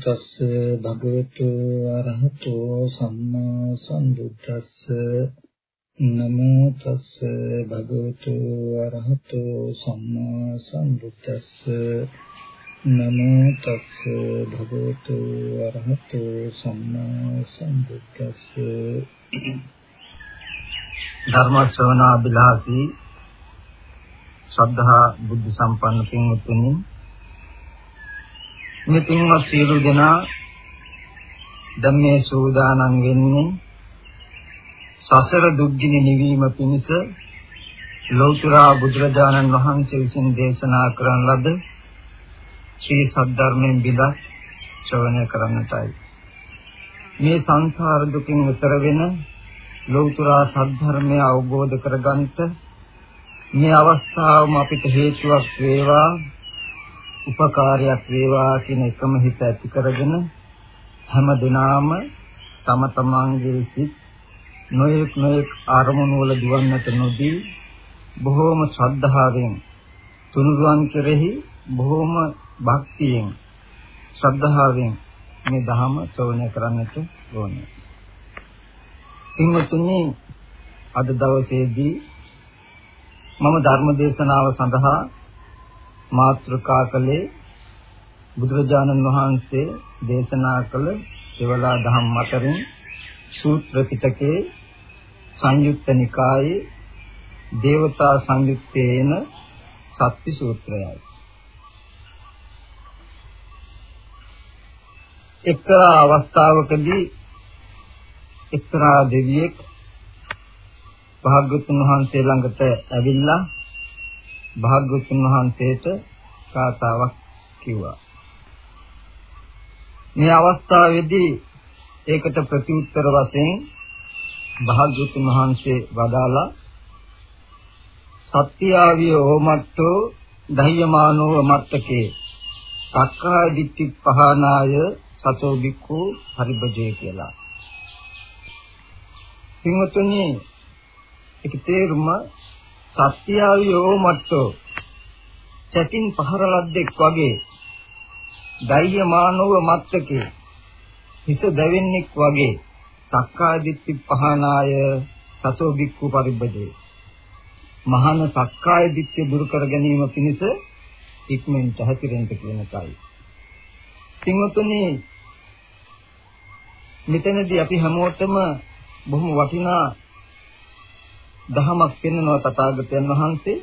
තස්ස භගවතු අරහතෝ සම්මා සම්බුද්දස්ස. නමෝ තස්ස භගවතු අරහතෝ සම්මා සම්බුද්දස්ස. නමෝ තස්ස භගවතු අරහතෝ සම්මා සම්බුද්දස්ස. ධර්ම ශ්‍රවණ අභිලාෂී ශ්‍රද්ධා බුද්ධ සම්පන්න පින්වත්නි මේ පින්වත් සියලු දෙනා දැන් මේ සූදානම් වෙන්නේ සසර දුක්ගිනි නිවීම පිණිස ලෞතර බුදුරජාණන් වහන්සේ විසින් දේශනා කරන ලද ශ්‍රී සද්ධර්මයෙන් බිදක් ශ්‍රවණය කරන්නටයි. මේ සංසාර දුකින් ඈතර වෙන ලෞතර සද්ධර්මය අවබෝධ කරගන්නට මේ අවස්ථාවම අපිට හේතුවක් වේවා. උපකාරයක් වේවා කියන එකම හිත ඇති කරගෙන හැම දිනාම තම තමන්ගේ සිත් නොයෙක් නොයෙක් ආරමුණු වල දුවන්නට නොදී බොහෝම ශ්‍රද්ධාවෙන් තුනුරුවන් කෙරෙහි බොහෝම භක්තියෙන් ශ්‍රද්ධාවෙන් මේ ධහම ශ්‍රවණය කරන්නට ඕනේ. ඉන්නතුනි අද දවසේදී මම ධර්ම දේශනාව සඳහා මාත්‍රකා කළේ බුදුරජාණන් වහන්සේ දේශනා කළ එවලා දහම් අතරින් සූත්‍ර පිටකේ සංයුක්ත නිකායේ දේවතා සංයුත්තේන සත්‍ය සූත්‍රයයි. එක්තරා අවස්ථාවකදී එක්තරා දෙවියෙක් භාග්‍යවතුන් වහන්සේ ළඟට ඇවිල්ලා භාග්‍යවතුන් වහන්සේට කාතාවක් කිව්වා. මේ අවස්ථාවේදී ඒකට ප්‍රතිඋත්තර වශයෙන් භාග්‍යවතුන් වහන්සේ වදාලා සත්‍යාවිය ඕමට්ටෝ දහයමානෝ මත්තකේ සක්කාය දිට්ඨි පහනාය සතෝ බික්ඛු පරිබජේ කියලා. පින්වතුනි ඒක තේරුම සත්‍යාවියෝ මට්ටෝ. චටින් පහර ලද්දෙක් වගේ. දෛය මානව මත්තකේ. හිස දැවෙන්නෙක් වගේ. සක්කාය දිට්ඨි පහනාය සතෝ බික්ඛු පරිබ්බජේ මහාන සක්කාය දිට්ඨිය දුරු කර ගැනීම පිණිස ඉක්මෙන්ට හැතිරෙන්න කියන කයි. සිංහතුනි මෙතනදී අපි හැමෝටම බොහොම වටිනා දහමක් පෙන්වනවා තථාගතයන් වහන්සේ.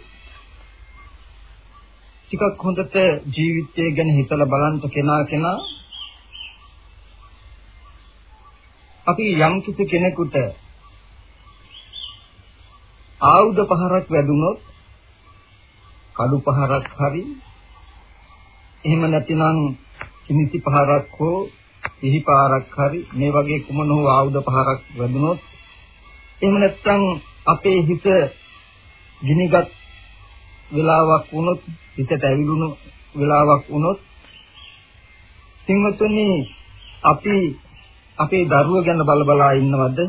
ටිකක් හොඳට ජීවිතය ගැන හිතලා බලන්න කෙනා කෙනා අපි යම් කිසි කෙනෙකුට ආයුධ පහරක් වැදුනොත් කඩු පහරක් හරි එහෙම නැතිනම් කිනිසි පහරක් හෝ සිහි පාරක් හරි මේ වගේ කුමන හෝ ආයුධ පහරක් වැදුනොත් එහෙම නැත්නම් අපේ හිත ගිනිගත් වෙලාවක් වුණොත් හිතට ඇවිලුණු වෙලාවක් වුණොත් සිංහතුනි අපි අපේ දරුව ගැන බල බලා ඉන්නවද?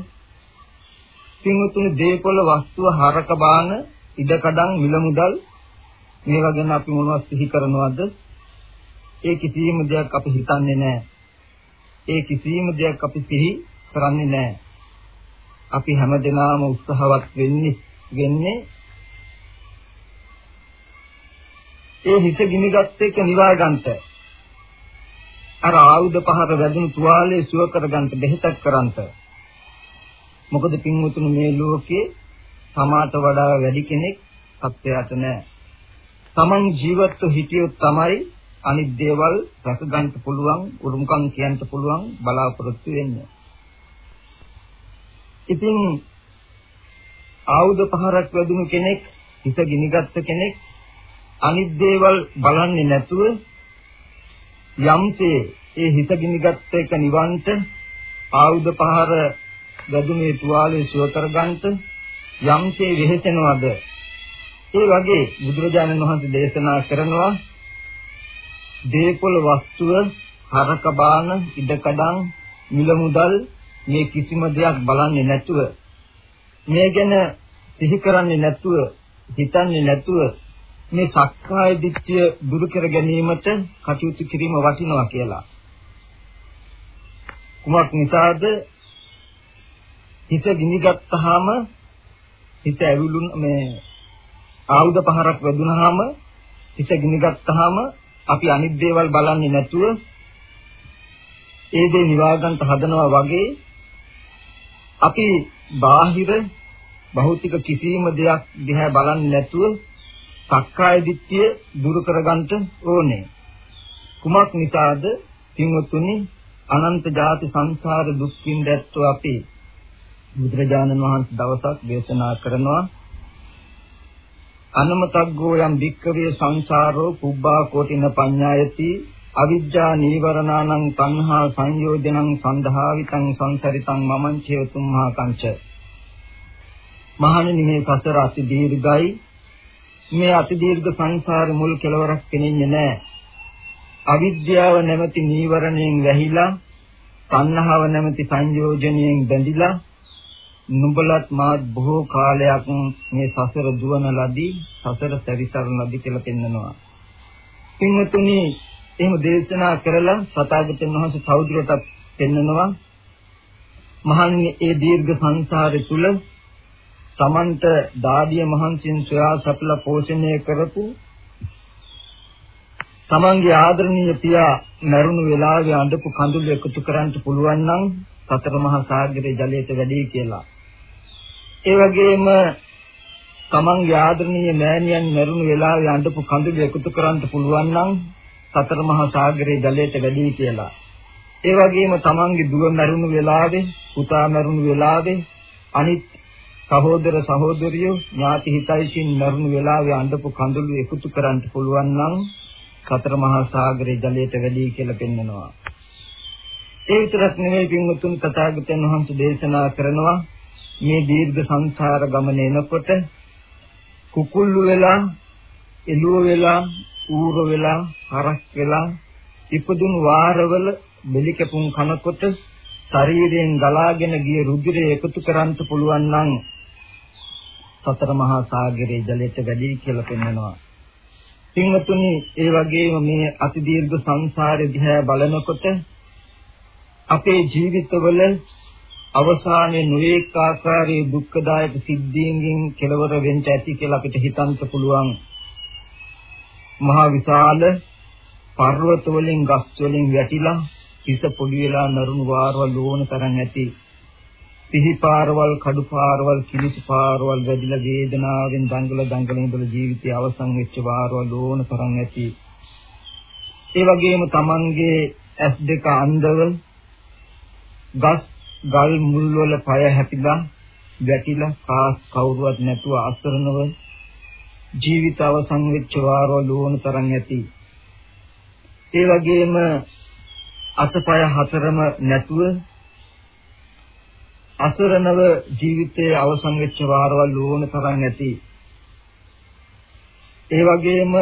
සිංහතුනි දේපොළ වස්තුව හරක බාන ඉඩකඩම් මිල මුදල් මේවා ගැන අපි මොනවද සිහි කරනවද? ඒ කිසිම දෙයක් අපි හිතන්නේ නැහැ ඒ කිසිම දෙයක් අපි සිහි කරන්නේ නැහැ අපි හැමදෙනාම උත්සාහවත් වෙන්නේ වෙන්නේ ඒ හිත ගිනිගත් එක නිවා ගන්නට අර ආයුධ පහර වැදුණු තුවාලේ සුව කර ගන්නට බෙහෙතක් කරන්ට මොකද පින්වතුනි මේ ලෝකේ සමාත වඩා වැඩි කෙනෙක් සත්‍යයට නැහැ. Taman ජීවත්ව හිටියොත් තමයි අනිත් දේවල් රැක ගන්න පුළුවන්, උරුමකම් කියන්න පුළුවන් බලාපොරොත්තු වෙන්නේ. ඉතින් ආයුධ පහරක් වැදුණු කෙනෙක් හිත ගිනිගත්ත කෙනෙක් අනිත් දේවල් බලන්නේ නැතුව යම්සේ ඒ හිත ගිනිගත්ත එක නිවන්ට ආයුධ පහර වැදුනේ තුවාලේ සුවතර ගන්නට යම්සේ වෙහෙසෙනවද? ඒ වගේ බුදුරජාණන් වහන්සේ දේශනා කරනවා දේපොළ වස්තුව හරක බාන ඉඩකඩම් මිල මුදල් මේ කිසිම දෙයක් බලන්නේ නැතුව මේ ගැන සිහි කරන්නේ නැතුව හිතන්නේ නැතුව මේ සක්කාය දිට්ඨිය දුරු කර ගැනීමට කටයුතු කිරීම වටිනවා කියලා. කුමක් නිසාද? හිත ගිනිගත්තාම හිත ඇවිලුන මේ ආයුධ පහරක් වැදුනහම හිත ගිනිගත්තාම අපි අනිත් දේවල් බලන්නේ නැතුව ඒ දේ නිවාගන්ට හදනවා වගේ අපි බාහිර භෞතික කිසිම දෙයක් දිහා බලන්නේ නැතුව සක්කාය දිට්ඨිය දුරු කරගන්න ඕනේ. කුමක් නිසාද? පින්වත්නි අනන්ත ජාති සංසාර දුක්ඛින් දැත්තෝ අපි බුදුරජාණන් වහන්සේ දවසක් දේශනා කරනවා අනමතග්ගෝ යම් වික්කවේ සංසාරෝ පුබ්බා කෝටින පඤ්ඤායති අවිජ්ජා නීවරණානං තණ්හා සංයෝජනං සන්දහාවිතං සංසරිතං මමං චේතුම්හා කංච මහණෙනි මේ සසර අති දීර්ඝයි. මේ අති දීර්ඝ සංසාර මුල් කෙලවරක් පෙනෙන්නේ නැහැ. අවිද්‍යාව නැමැති නීවරණයෙන් වැහිලා තණ්හාව නැමැති සංයෝජනයෙන් බැඳිලා නුඹලත් මාත් බොහෝ කාලයක් මේ සසර දුවන ලදී සසර සැරිසරන ලදී කියලා පෙන්නනවා. පින්වතුනි එහෙම දේශනා කරලා සතාගතයන් වහන්සේ සෞද්‍රයට පෙන්නනවා. මහන්නේ ඒ දීර්ඝ සංසාරය තුල තමන්ට දාඩිය මහන්සියෙන් සොයා සපලා පෝෂණය කරපු තමන්ගේ ආදරණීය පියා මරුණු වෙලාවේ අඬපු කඳුළු එකතු කරන්න පුළුවන් නම් සතර මහා සාගරයේ ජලයට වැඩි කියලා. ඒ වගේම තමන්ගේ ආදරණීය මෑණියන් මරුණු වෙලාවේ අඬපු කඳුළු එකතු කරන්න පුළුවන් නම් සතර මහා සාගරයේ ජලයට වැඩි කියලා. ඒ වගේම තමන්ගේ දුව මරුණු වෙලාවේ පුතා මරුණු වෙලාවේ අනිත් සහෝදර සහෝදරියෝ ඥාති හිතයිසින් මරුණු වෙලාවේ අඬපු කඳුළු එකතු කරන්න පුළුවන් නම් සතර මහා සාගරයේ ජලයට වැඩි කියලා පෙන්වනවා. ඒ විතරක් නෙමෙයි පින්වතුන් තථාගතයන් වහන්සේ දේශනා කරනවා මේ දීර්ඝ සංසාර ගමන එනකොට කුකුල්ලු වෙලා එළුව වෙලා ඌර වෙලා හරක් වෙලා ඉපදුණු වාරවල බෙලි කැපුම් කනකොට ශරීරයෙන් ගලාගෙන ගිය රුධිරය එකතු කරන්න පුළුවන් නම් සතර මහා සාගරයේ ජලයට වැඩි කියලා පෙන්වනවා පින්වතුනි ඒ වගේම මේ අති දීර්ඝ සංසාරේ දිහා බලනකොට අපේ ජීවිතවල අවසානයේ නොඑක ආකාරයේ දුක්ඛදායක සිද්ධීන්ගෙන් කෙලවර වෙන්න ඇති කියලා අපිට හිතන්න පුළුවන්. මහා විශාල පර්වත වලින් ගස් වලින් වැටිලා හිස පොඩි වෙලා නරුණු වාරවල් ඕන තරම් ඇති පිහි පාරවල් කඩු පාරවල් කිලිසි පාරවල් වැඩිලා වේදනාවෙන් දඟල දඟල ඉඳලා ජීවිතය අවසන් වෙච්ච වාරවල් ඕන තරම් ඇති. ඒ වගේම Tamange ඇස් දෙක අන්ධව ගස් ගල් මුල් වල පය හැපිලා වැටිලා කාස් කවුරුවත් නැතුව අසරණව ජීවිත අවසන් වෙච්ච වාරවල් ඕන තරම් ඇති ඒ වගේම අතපය හතරම නැතුව අසරණව ජීවිතයේ අවසන් වෙච්ච වාරවල් ඕන තරම් ඇති. ඒ වගේම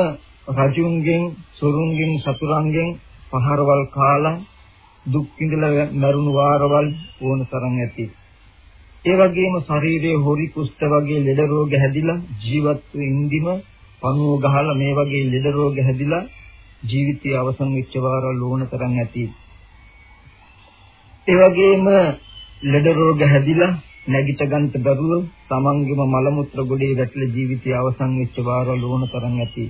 රජුන්ගෙන්, සොරුන්ගෙන්, සතුරන්ගෙන් පහරවල් කාලා දුක් විඳලා මරුණු වාරවල් ඕන තරම් ඇති. ඒ වගේම ශරීරයේ හොරි කුෂ්ඨ වගේ ලෙඩ රෝග හැදිලා ජීවත් වෙන්දිම පණුව ගහලා මේ වගේ ලෙඩ රෝග හැදිලා ජීවිතය අවසන් වෙච්ච වාරවල් ඕන තරම් ඇති. ඒ වගේම ලෙඩ රෝග හැදිලා නැගිට ගන්නට බැරුව තමන්ගේම මල මුත්‍ර ගොඩේ වැටලා ජීවිතය අවසන් වෙච්ච වාරවල ඕන තරම් ඇති.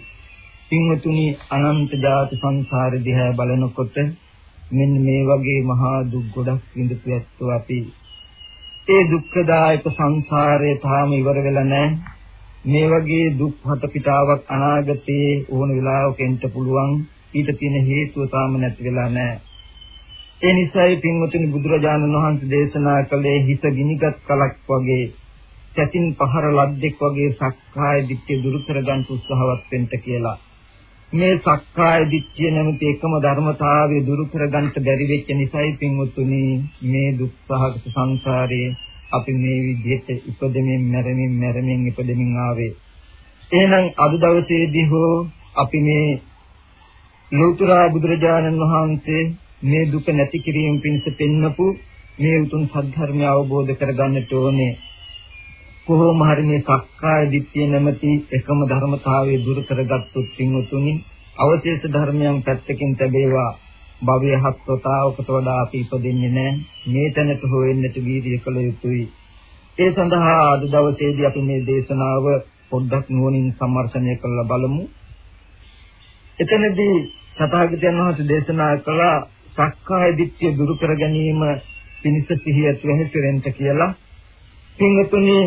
පින්වතුනි අනන්ත ජාති සංසාර දිහා බලනකොට මෙන්න මේ වගේ මහා දුක් ගොඩක් විඳපු ඇත්තෝ අපි ඒ දුක්ඛදායක සංසාරේ තාම ඉවර වෙලා නැහැ. මේ වගේ දුක් හත පිටාවක් අනාගතයේ ඕන වෙලාවක එන්න පුළුවන්. ඊට තියෙන හේතුව තාම නැති වෙලා නැහැ. ඒ නිසායි පින්වතුනි බුදුරජාණන් වහන්සේ දේශනා කළේ හිත ගිනිගත් කලක් වගේ සැතින් පහර ලද්දෙක් වගේ සක්කාය දිට්ඨිය දුරු කරගන්න උත්සාහවත් වෙන්න කියලා. මේ සක්කාය දිට්ඨිය නැමැති එකම ධර්මතාවය දුරු කරගන්න බැරි වෙච්ච නිසායි පින්වතුනි මේ දුක්සහගත සංසාරයේ අපි මේ විදිහට ඉපදෙමින් මැරෙමින් මැරෙමින් ඉපදෙමින් ආවේ. එහෙනම් අද දවසේදී හෝ අපි මේ ලෝතර බුදුරජාණන් වහන්සේ මේ දුක නැති කිරීම පිණිස පෙන්වපු මේ උතුම් සත්‍ය අවබෝධ කරගන්නට ඕනේ. කොහොම හරි මේ සක්කාය දිට්ඨිය නැමැති එකම ධර්මතාවයේ දුරු කරගත්තුත් පින්වතුනි අවශේෂ ධර්මයන් පැත්තකින් තැබේවා. භවය හත්වතාවකට වඩා අපි ඉපදෙන්නේ නැහැ. මේ තැනට හොෙන්නට වීර්ය කළ යුතුයි. ඒ සඳහා අද දවසේදී අපි මේ දේශනාව පොඩ්ඩක් නුවණින් සම්මර්ෂණය කරලා බලමු. එතනදී සතහාගතයන් වහන්සේ දේශනා කළ සක්කාය දිට්ඨිය දුරු කර ගැනීම පිණිස සිහිය ඇතුළෙන් කියලා. පින්වතුනි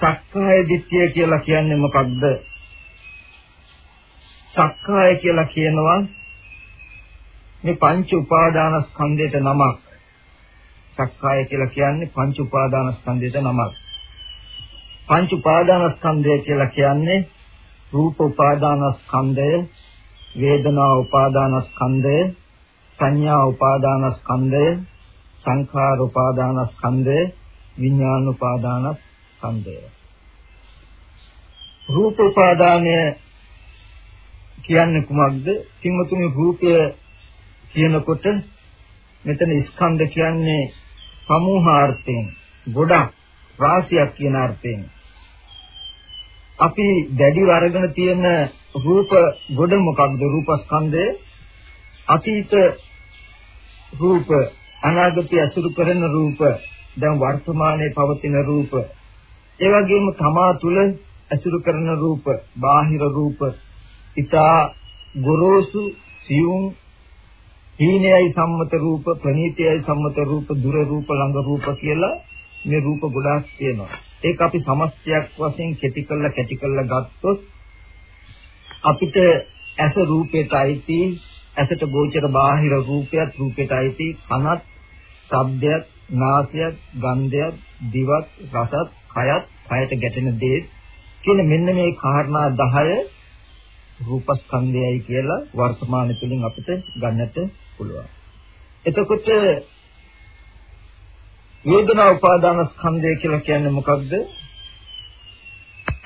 සක්කාය දිට්ඨිය කියලා කියන්නේ මොකක්ද? සක්කාය කියලා කියනවා මේ පංච උපාදානස්කන්ධයට නමක්. සක්කාය කියලා කියන්නේ පංච උපාදානස්කන්ධයට නමක්. පංච උපාදානස්කන්ධය කියලා කියන්නේ රූප උපාදානස්කන්ධය, වේදනා උපාදානස්කන්ධය, සංඥා උපාදානස්කන්ධය, සංඛාර උපාදානස්කන්ධය, විඥාන උපාදානස්කන්ධය ස්කන්ධය. රූප උපාදානය කියන්නේ කුමක්ද? කිංවතුනි රූපය කියනකොට මෙතන ස්කන්ධ කියන්නේ සමූහාර්ථයෙන් ගොඩක් රාශියක් කියන අර්ථයෙන් අපි දැඩිව අරගෙන තියෙන රූප ගොඩ මොකක්ද රූපස්කන්ධය අතීත රූප අනාගතය අසුරු කරන රූප දැන් වර්තමානයේ පවතින රූප ඒ වගේම තමා තුල ඇසුරු කරන රූප, බාහිර රූප, ඊතා ගොරෝසු සියුම් හීනයයි සම්මත රූප, ප්‍රණීතයයි සම්මත රූප, දුර රූප, ළඟ රූප කියලා මේ රූප ගොඩාක් තියෙනවා. ඒක අපි සමස්තයක් වශයෙන් කෙටි කළා කැටි කළා ගත්තොත් අපිට ඇස රූපයට අයිති ඇසට ගෝචර බාහිර රූපයත් රූපයට අයිති කනත් ශබ්දයක් නාසයක් ගන්ධයක් දිවක් රසත් කයත් කයට ගැටෙන දේ කියන මෙන්න මේ කාරණා 10 රූපස්කන්ධයයි කියලා වර්තමාන තුලින් අපිට ගන්නට පුළුවන්. එතකොට වේදනා උපාදාන ස්කන්ධය කියලා කියන්නේ මොකක්ද?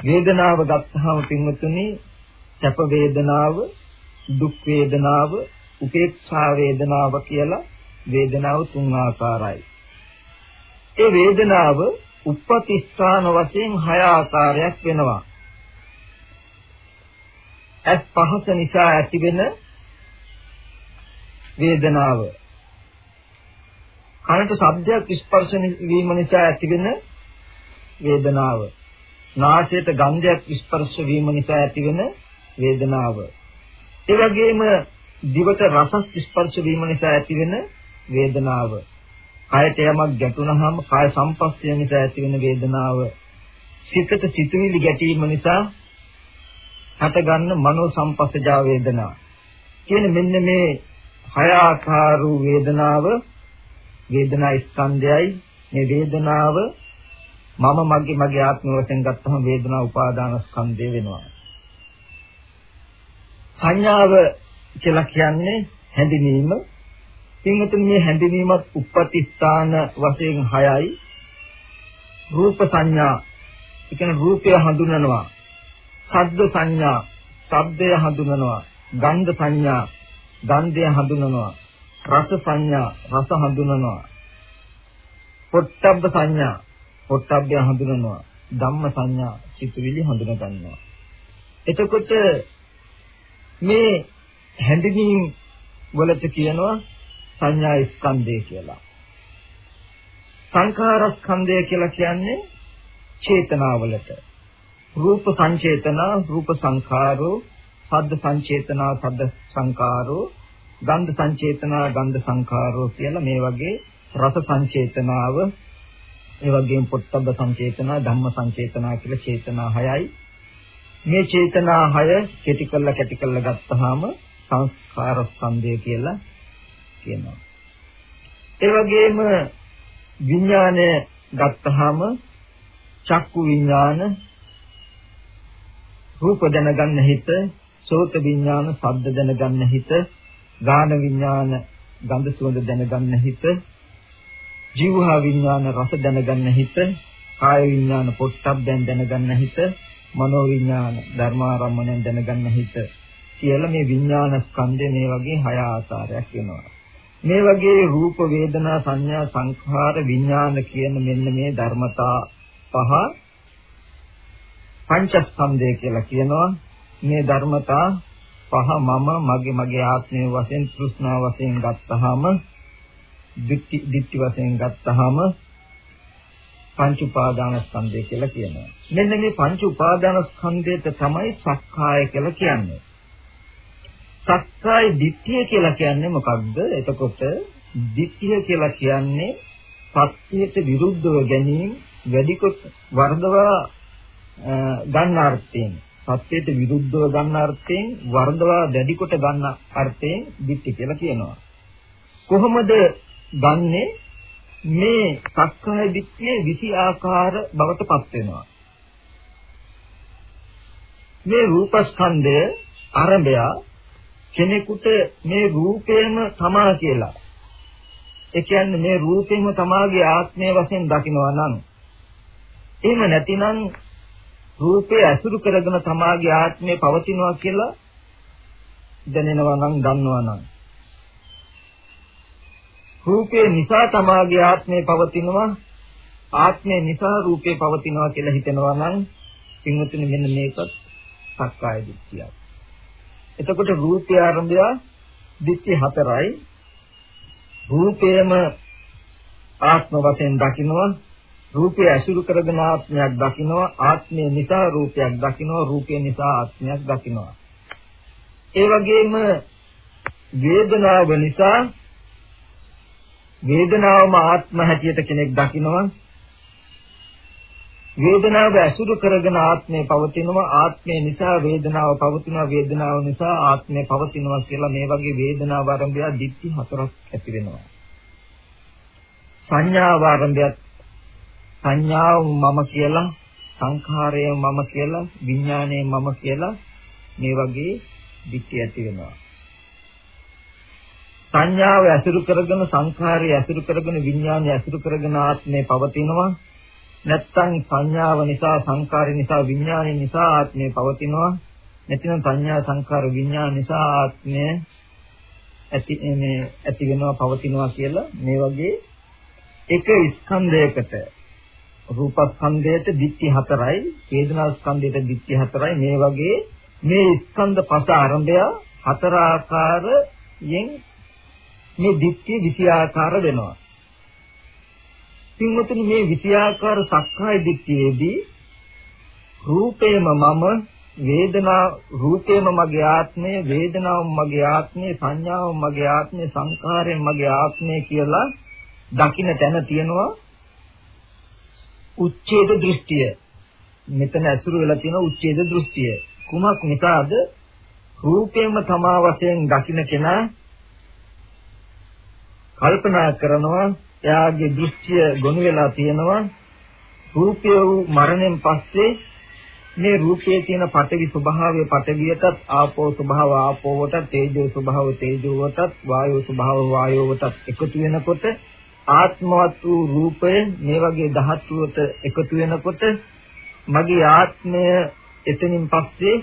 වේදනාව ගත්තාම පින්වතුනි සැප වේදනාව, දුක් වේදනාව, උපේක්ෂා වේදනාව කියලා වේදනාව තුන් ආකාරයි. ඒ වේදනාව උප්පති ස්ථාන වශයෙන් හය ආකාරයක් වෙනවා. ඇස් පහස නිසා ඇතිවෙන වේදනාව. කනට ශබ්දයක් ස්පර්ශ වීම නිසා ඇතිවෙන වේදනාව. නාසයට ගන්ධයක් ස්පර්ශ වීම නිසා ඇතිවෙන වේදනාව. ඒ වගේම දිවට රස ස්පර්ශ වීම නිසා ඇතිවෙන වේදනාව. කයට යමක් ගැටුණාම කාය සංපස්සය නිසා ඇතිවෙන වේදනාව සිතට සිතුවිලි ගැටීම නිසා හටගන්න මනෝ සංපස්සජා වේදනා. කියන මෙන්න මේ හය ආකාර වූ වේදනාව වේදනා ස්කන්ධයයි. මේ වේදනාව මම මගේ මගේ ආත්ම වශයෙන් ගත්තම වේදනා උපාදාන ස්කන්ධය වෙනවා. සංඥාව කියලා කියන්නේ හැඳිනීම පින්වතුනි මේ හැඳිනීමත් උප්පති ස්ථාන වශයෙන් 6යි. රූප සංඥා ඒ කියන්නේ රූපය හඳුනනවා. ශබ්ද සංඥා ශබ්දය හඳුනනවා. ගන්ධ සංඥා ගන්ධය හඳුනනවා. රස සංඥා රස හඳුනනවා. පොට්ටබ්බ සංඥා පොට්ටබ්බය හඳුනනවා. ධම්ම සංඥා චිතුවිලි හඳුන ගන්නවා. එතකොට මේ හැඳිනීම් වලට කියනවා සංඥා ස්කන්ධය කියලා. සංඛාර ස්කන්ධය කියලා කියන්නේ චේතනාවලට. රූප සංචේතනා, රූප සංඛාරෝ, සද්ද සංචේතනා, සද්ද සංඛාරෝ, ගන්ධ සංචේතනා, ගන්ධ සංඛාරෝ කියලා මේ වගේ රස සංචේතනාව, ඒ වගේම පොට්ටබ්බ සංචේතනා, ධම්ම සංචේතනා කියලා චේතනා හයයි. මේ චේතනා හය කෙටි කරලා කැටි කරලා ගත්තාම සංස්කාර ස්කන්ධය කියලා කියනවා. ඒ වගේම විඥානය ගත්තාම චක්කු විඥාන රූප දැනගන්න හිත, සෝත විඥාන ශබ්ද දැනගන්න හිත, ගාන විඥාන ගන්ධ සුවඳ දැනගන්න හිත, ජීවහා විඥාන රස දැනගන්න හිත, කාය විඥාන පොට්ටබ්බෙන් දැනගන්න හිත, මනෝ විඥාන ධර්මාරම්මණයෙන් දැනගන්න හිත කියලා මේ විඥාන ස්කන්ධය මේ වගේ හය ආකාරයක් වෙනවා. මේ වගේ රූප වේදනා සංඥා සංඛාර විඥාන කියන මෙන්න මේ ධර්මතා පහ පංචස්කන්ධය කියලා කියනවා මේ ධර්මතා පහ මම මගේ මගේ ආත්මය වශයෙන් තෘෂ්ණා වශයෙන් ගත්තාම දිට්ඨි දිට්ඨි වශයෙන් ගත්තාම පංච උපාදානස්කන්ධය කියලා කියනවා. මෙන්න මේ පංච උපාදානස්කන්ධයට තමයි සක්කාය කියලා කියන්නේ. සක්කාය දිට්ඨිය කියලා කියන්නේ මොකක්ද? එතකොට දිට්ඨිය කියලා කියන්නේ සත්‍යයට විරුද්ධව ගැනීම වැඩි කොට වර්ධවා ගන්න අර්ථයෙන් සත්‍යයට විරුද්ධව ගන්න අර්ථයෙන් වර්ධවා දැඩි කොට ගන්න අර්ථයෙන් දිට්ඨි කියලා කියනවා. කොහොමද ගන්නේ මේ සක්කාය දිට්ඨියේ විසි ආකාර බවට පත් වෙනවා. මේ රූපස්කන්ධය ආරම්භය කෙනෙකුට මේ රූපේම තමා කියලා. ඒ කියන්නේ මේ රූපේම තමාගේ ආත්මය වශයෙන් දකිනවා නම් එහෙම නැතිනම් රූපේ අසුරු කරගෙන තමාගේ ආත්මය පවතිනවා කියලා දැනෙනවා නම් දන්නවා නම් රූපේ නිසා තමාගේ ආත්මය පවතිනවා ආත්මය නිසා රූපේ පවතිනවා කියලා හිතනවා නම් පින්වතුනි මෙන්න මේකත් සක්කාය දිට්ඨියක්. එතකොට රූපය ආරම්භය දිට්ඨි හතරයි. රූපයම ආත්ම වශයෙන් දකිනවා. රූපය ඇසුරු කරගෙන ආත්මයක් දකිනවා. ආත්මය නිසා රූපයක් දකිනවා. රූපය නිසා ආත්මයක් දකිනවා. ඒ වගේම වේදනාව නිසා වේදනාවම ආත්ම හැටියට කෙනෙක් දකිනවා. වේදනාව ඇසුරු කරගෙන ආත්මය පවතිනවා. ආත්මය නිසා වේදනාව පවතිනවා. වේදනාව නිසා ආත්මය පවතිනවා කියලා මේ වගේ වේදනාව ආරම්භය දිට්ඨි හතරක් ඇති වෙනවා. සංඥාව ආරම්භය සංඥාව මම කියලා සංඛාරය මම කියලා විඥානය මම කියලා මේ වගේ දිට්ඨිය ඇති වෙනවා. සංඥාව ඇසුරු කරගෙන සංඛාරය ඇසුරු කරගෙන විඥානය ඇසුරු කරගෙන ආත්මය පවතිනවා. නැත්නම් සංඥාව නිසා සංඛාරය නිසා විඥානය නිසා ආත්මය පවතිනවා නැතිනම් සංඥා සංඛාර විඥාන නිසා ආත්මය ඇති මේ ඇති වෙනවා පවතිනවා කියලා මේ වගේ එක ස්කන්ධයකට රූපස්කන්ධයට දිට්ඨි හතරයි වේදනා ස්කන්ධයට දිට්ඨි හතරයි මේ වගේ මේ ස්කන්ධ පස ආරම්භය හතර ආකාරයෙන් මේ දික්කේ විෂයාකාර වෙනවා. පින්වතුනි මේ විෂයාකාර සක්කාය දික්කයේදී රූපේම මම වේදනා රූපේම මගේ ආත්මය වේදනාවම මගේ ආත්මය සංඥාවම මගේ ආත්මය සංඛාරයෙන් මගේ ආත්මය කියලා දකින්න තැන තියෙනවා උච්ඡේද දෘෂ්ටිය. මෙතන ඇසුරු වෙලා තියෙන උච්ඡේද දෘෂ්ටිය. කුමක් නිසාද? රූපේම තමා වශයෙන් දකින්න කෙනා කල්පනා කරනවා එයාගේ දෘෂ්ටිය ගොනු වෙලා තියෙනවා. රූපය වූ මරණයෙන් පස්සේ මේ රූපයේ තියෙන පටවි ස්වභාවය පටවියටත් ආපෝ ස්වභාව ආපෝවටත් තේජෝ ස්වභාව තේජෝවටත් වායෝ ස්වභාව වායෝවටත් එකතු වෙනකොට ආත්මවත් වූ රූපය මේ වගේ ධාතුවට එකතු වෙනකොට මගේ ආත්මය එතනින් පස්සේ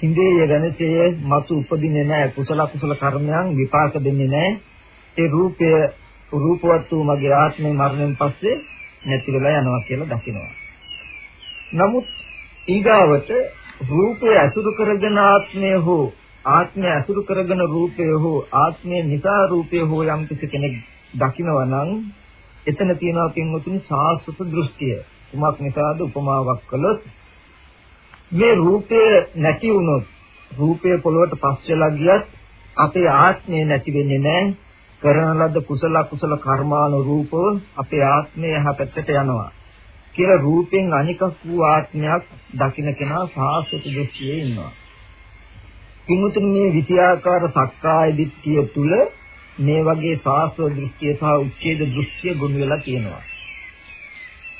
හිඳේ යනසේ මතු උපදින්නේ නැහැ. කුසල කුසල කර්මයන් විපාක දෙන්නේ නැහැ. ඒ රූපය රූපවත් වූ මගේ ආත්මේ මරණයෙන් පස්සේ නැති වෙලා යනවා කියලා දකිනවා. නමුත් ඊගාවට රූපය අසුරු කරගෙන ආත්මය හෝ ආත්මය අසුරු කරගෙන රූපය හෝ ආත්මය නිසා රූපය හෝ යම් කෙනෙක් දකිනවා නම් එතන තියෙනවා පින්වතුනි සාස්වත දෘෂ්ටිය. කුමක් නිසාද උපමාවක් කළොත් මේ රූපය නැති වුණොත් රූපය පොළොවට පස් වෙලා ගියත් අපේ ආත්මය නැති වෙන්නේ නැහැ. කරන ලද කුසල කුසල කර්මානුරූපව අපේ ආත්මය යහපැත්තට යනවා කියලා රූපෙන් අනිකක් වූ ආත්මයක් දකින්න කෙනා සාස්වත දෘෂ්ටියේ ඉන්නවා. කිමුතුන් මේ විත්‍යාකාර සක්කාය දිට්ඨිය තුල මේ වගේ සාස්ව දෘෂ්ටිය සහ උච්ඡේද දෘෂ්ටිය ගොනු වෙලා තියෙනවා.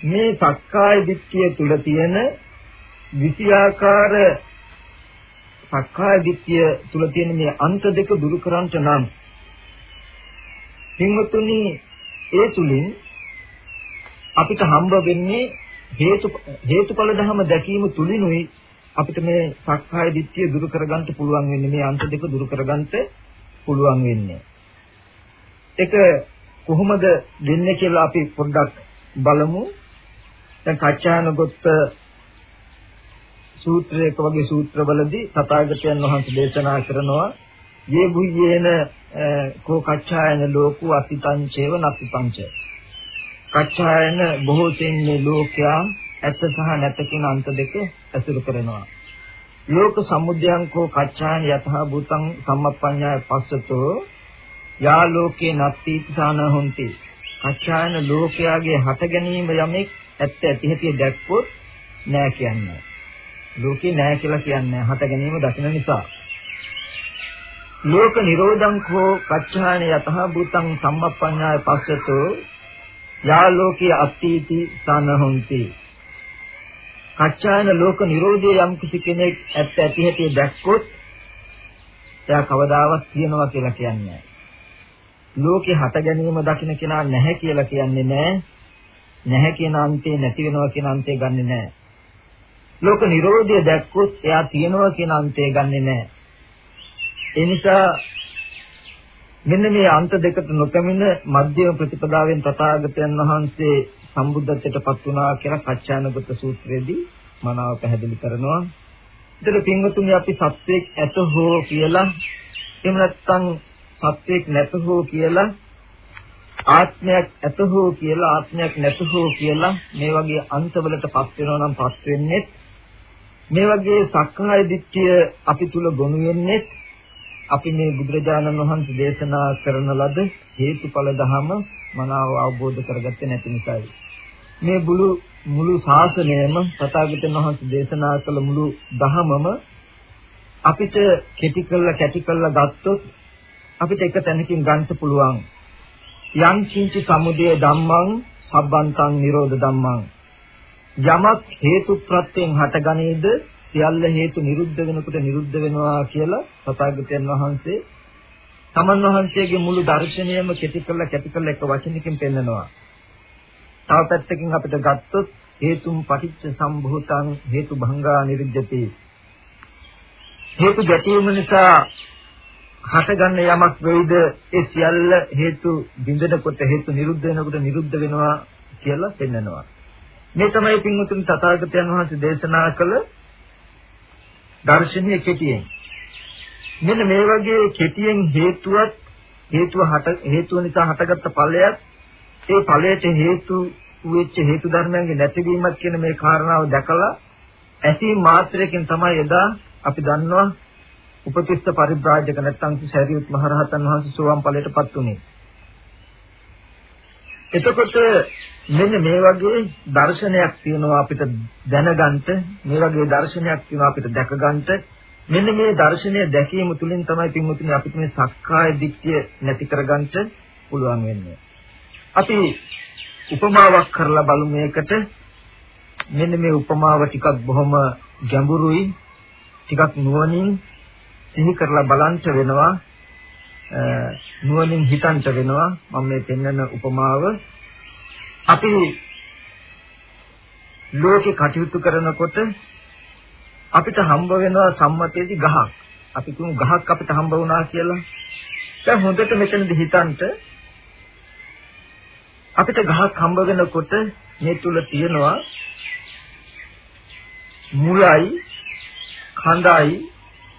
මේ සක්කාය දිට්ඨිය තුල තියෙන විත්‍යාකාර සක්කාය දිට්ඨිය තුල තියෙන මේ අන්ත දෙක දුරු කරන්ට නම් පින්වතුනි ඒ තුලින් අපිට හම්බ වෙන්නේ හේතු හේතුඵල ධම දැකීම තුලිනුයි අපිට මේ සක්කාය දිට්ඨිය දුරු කරගන්න පුළුවන් වෙන්නේ මේ අන්ත දෙක දුරු කරගන්න පුළුවන් වෙන්නේ. ඒක කොහොමද වෙන්නේ කියලා අපි පොඩ්ඩක් බලමු. දැන් කච්චානගොත්ත සූත්‍රයක වගේ සූත්‍රවලදී තථාගතයන් වහන්සේ දේශනා කරනවා යේ බුයේන කෝ කච්ඡායන ලෝකෝ අතිපංචේව නතිපංච කච්ඡායන බොහෝ තෙන්නේ ලෝකයා ඇත්ත සහ නැත කියන අන්ත දෙක ඇසුරු කරනවා. ලෝක සමුදයං කෝ කච්ඡායන යතහ භූතං සම්මප්පඤ්ඤාය පස්සතෝ. යා ලෝකේ නත්ති සාන හොಂತಿ. කච්ඡායන ලෝකයාගේ හට ගැනීම යමෙක් ඇත්ත ඇති හැටි දැක්කොත් නෑ කියන්නේ. ලෝකේ නෑ කියලා කියන්නේ හට ගැනීම දකින නිසා. ලෝක නිරෝධං කෝ කච්චාන යතහ භූතං සම්මප්පඤ්ඤාය පස්සතෝ යා ලෝකේ අත්ථීති සනහොಂತಿ කච්චාන ලෝක නිරෝධය යම් කිසි කෙනෙක් ඇත්ත ඇති හැටි දැක්කොත් එයා කවදාවත් තියනවා කියලා කියන්නේ ලෝකේ හට ගැනීම දකින්න කෙනා නැහැ කියලා කියන්නේ නැහැ. නැහැ කියන අන්තේ නැති වෙනවා කියන අන්තේ ගන්නෙ නැහැ. ලෝක නිරෝධය දැක්කොත් එයා තියනවා කියන අන්තය ගන්නෙ නැහැ. ඒ නිසා මෙන්න මේ අන්ත දෙකට නොකමින මධ්‍යම ප්‍රතිපදාවෙන් තථාගතයන් වහන්සේ සම්බුද්ධත්වයට පත් වුණා කියලා කච්චානගත සූත්‍රයේදී මනාව පැහැදිලි කරනවා. ඒතර පින්වතුනි අපි සත්‍යයක් ඇත හෝ කියලා එහෙම නැත්නම් සත්‍යයක් නැත හෝ කියලා ආත්මයක් ඇත හෝ කියලා ආත්මයක් නැත හෝ කියලා මේ වගේ අන්තවලට පත් වෙනවා නම් පත් වෙන්නේ මේ වගේ සක්කාය දිට්ඨිය අපි තුල ගොනු වෙන්නේ අපි මේ බුදුරජාණන් වහන්සේ දේශනා කරන ලද හේතුඵල ධහම මනාව අවබෝධ කරගත්තේ නැති නිසායි. මේ මුළු මුළු ශාසනයම තථාගතයන් වහන්සේ දේශනා කළ මුළු ධහමම අපිට කෙටි කළා කැටි කළා ගත්තොත් අපිට එක තැනකින් ගන්න පුළුවන්. යම් කිංචි සමුදය ධම්මං සබ්බන්තං නිරෝධ ධම්මං යමක් හේතු ප්‍රත්‍යයෙන් හටගනේද සියල්ල හේතු නිරුද්ධ වෙනකොට නිරුද්ධ වෙනවා කියලා තථාගතයන් වහන්සේ තමන් වහන්සේගේ මුළු දර්ශනයම කෙටි කරලා කැටි කරලා එක වචනකින් පෙන්නනවා. තව පැත්තකින් අපිට ගත්තොත් හේතුම් පටිච්ච සම්භූතං හේතු භංගා නිරුද්ධති. හේතු ගැටීම නිසා හටගන්න යමක් වෙයිද ඒ සියල්ල හේතු බිඳනකොට හේතු නිරුද්ධ වෙනකොට නිරුද්ධ වෙනවා කියලා පෙන්නනවා. මේ තමයි පින්වතුනි තථාගතයන් වහන්සේ දේශනා කළ දර්ශනීය කෙටියෙන් මෙන්න මේ වගේ කෙටියෙන් හේතුවත් හේතුව හට හේතුව නිසා හටගත්ත ඵලයක් ඒ ඵලයට හේතු වෙච්ච හේතු ධර්මයන්ගේ නැතිවීමක් කියන මේ කාරණාව දැකලා ඇසීම් මාත්‍රයකින් තමයි එදා අපි දන්නවා උපතිස්ස පරිබ්‍රාජක නැත්නම් සරියුත් මහරහතන් වහන්සේ සෝවාන් ඵලයටපත් උනේ. එතකොට මෙන්න මේ වගේ දර්ශනයක් තියෙනවා අපිට දැනගන්න මේ වගේ දර්ශනයක් තියෙනවා අපිට දැකගන්න මෙන්න මේ දර්ශනය දැකීම තුළින් තමයි පින්වතුනි අපිට මේ සක්කාය දිට්ඨිය නැති කරගන්න පුළුවන් වෙන්නේ. අපි උපමාවක් කරලා බලමු මේකට. මෙන්න මේ උපමාව ටිකක් බොහොම ගැඹුරුයි. ටිකක් නුවණින් සිහි කරලා බලන්න වෙනවා. නුවණින් හිතන්න වෙනවා. මම මේ පෙන්වන උපමාව අපි ලෝකේ කටයුතු කරනකොට අපිට හම්බ වෙනවා සම්මතයේදී ගහක්. අපි තුමු ගහක් අපිට හම්බ වුණා කියලා. දැන් හොඳට මෙතනදී හිතන්ට අපිට ගහක් හම්බ වෙනකොට මේ තුල තියෙනවා මුලයි කඳයි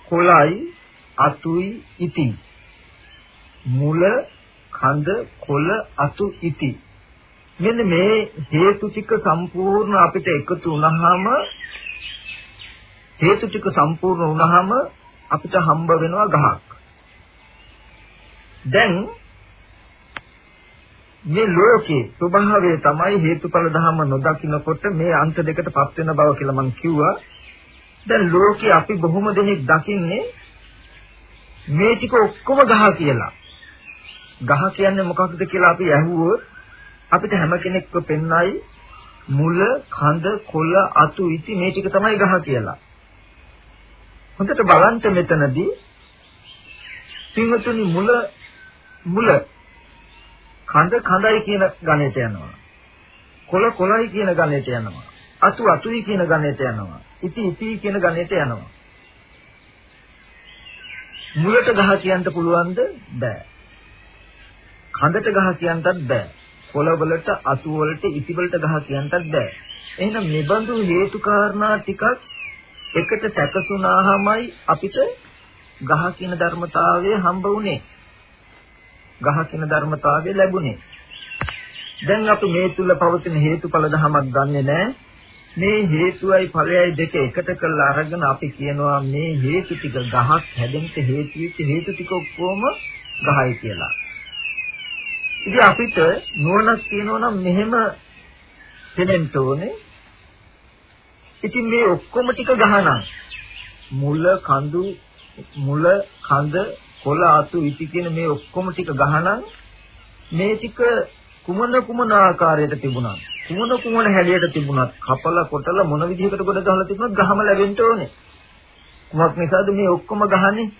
කොළයි අතුයි ඉති මුල කඳ කොළ අතු ඉති මෙන්න මේ හේතු ටික සම්පූර්ණ අපිට එකතු වුණාම හේතු ටික සම්පූර්ණ වුණාම අපිට හම්බ වෙනවා ගහක්. දැන් මේ ලෝකේ ස්වභාවය තමයි හේතුඵල ධර්ම නොදකින්නකොට මේ අන්ත දෙකටපත් වෙන බව කියලා මම කිව්වා. දැන් ලෝකේ අපි බොහොම දෙනෙක් දකින්නේ මේ ටික ඔක්කොම ගහ කියලා. ගහ කියන්නේ මොකක්ද කියලා අපි ඇහුවොත් අපිට හැම කෙනෙක්ව පෙන්වයි මුල, කඳ, කොළ, අතු, ඉති මේ ටික තමයි ගහ කියලා. හොඳට බලන්න මෙතනදී සිංහතුනි මුල මුල කඳ කඳයි කියන ගණයට යනවා. කොළ කොළයි කියන ගණයට යනවා. අතු අතුයි කියන ගණයට යනවා. ඉති ඉති කියන ගණයට යනවා. මුලට ගහ කියන්න පුළුවන්ද? බෑ. කඳට ගහ කියන්නත් බෑ. කොළවලට අතු වලට ඉති වලට ගහ කියන්නත් බෑ. එහෙනම් මෙබඳු හේතු කාරණා ටිකක් එකට සැකසුනාමයි අපිට ගහ කියන ධර්මතාවය හම්බ වුනේ. ගහ කියන ධර්මතාවය ලැබුණේ. දැන් අපි මේ තුල පවතින හේතුඵල ධමයක් දන්නේ නැහැ. මේ හේතුවයි ඵලයයි දෙක එකට කරලා අරගෙන අපි කියනවා මේ හේතු ටික ගහක් හැදෙන්න හේතු වෙච්ච හේතු ටික ඔක්කොම ගහයි කියලා. ඉතින් අපිට නුවණක් තියෙනවා නම් මෙහෙම තේරෙන්න ඕනේ. ඉතින් මේ ඔක්කොම ටික ගහනම් මුල කඳු මුල කඳ කොළ අතු ඉති කියන මේ ඔක්කොම ටික ගහනම් මේ ටික කුමන කුමන ආකාරයට තිබුණා කුමන කුමන හැඩයට තිබුණත් කපල කොටල මොන විදිහකට ගොඩ ගහලා තිබුණත් ගහම ලැබෙන්න ඕනේ කුමක් නිසාද මේ ඔක්කොම ගහන්නේ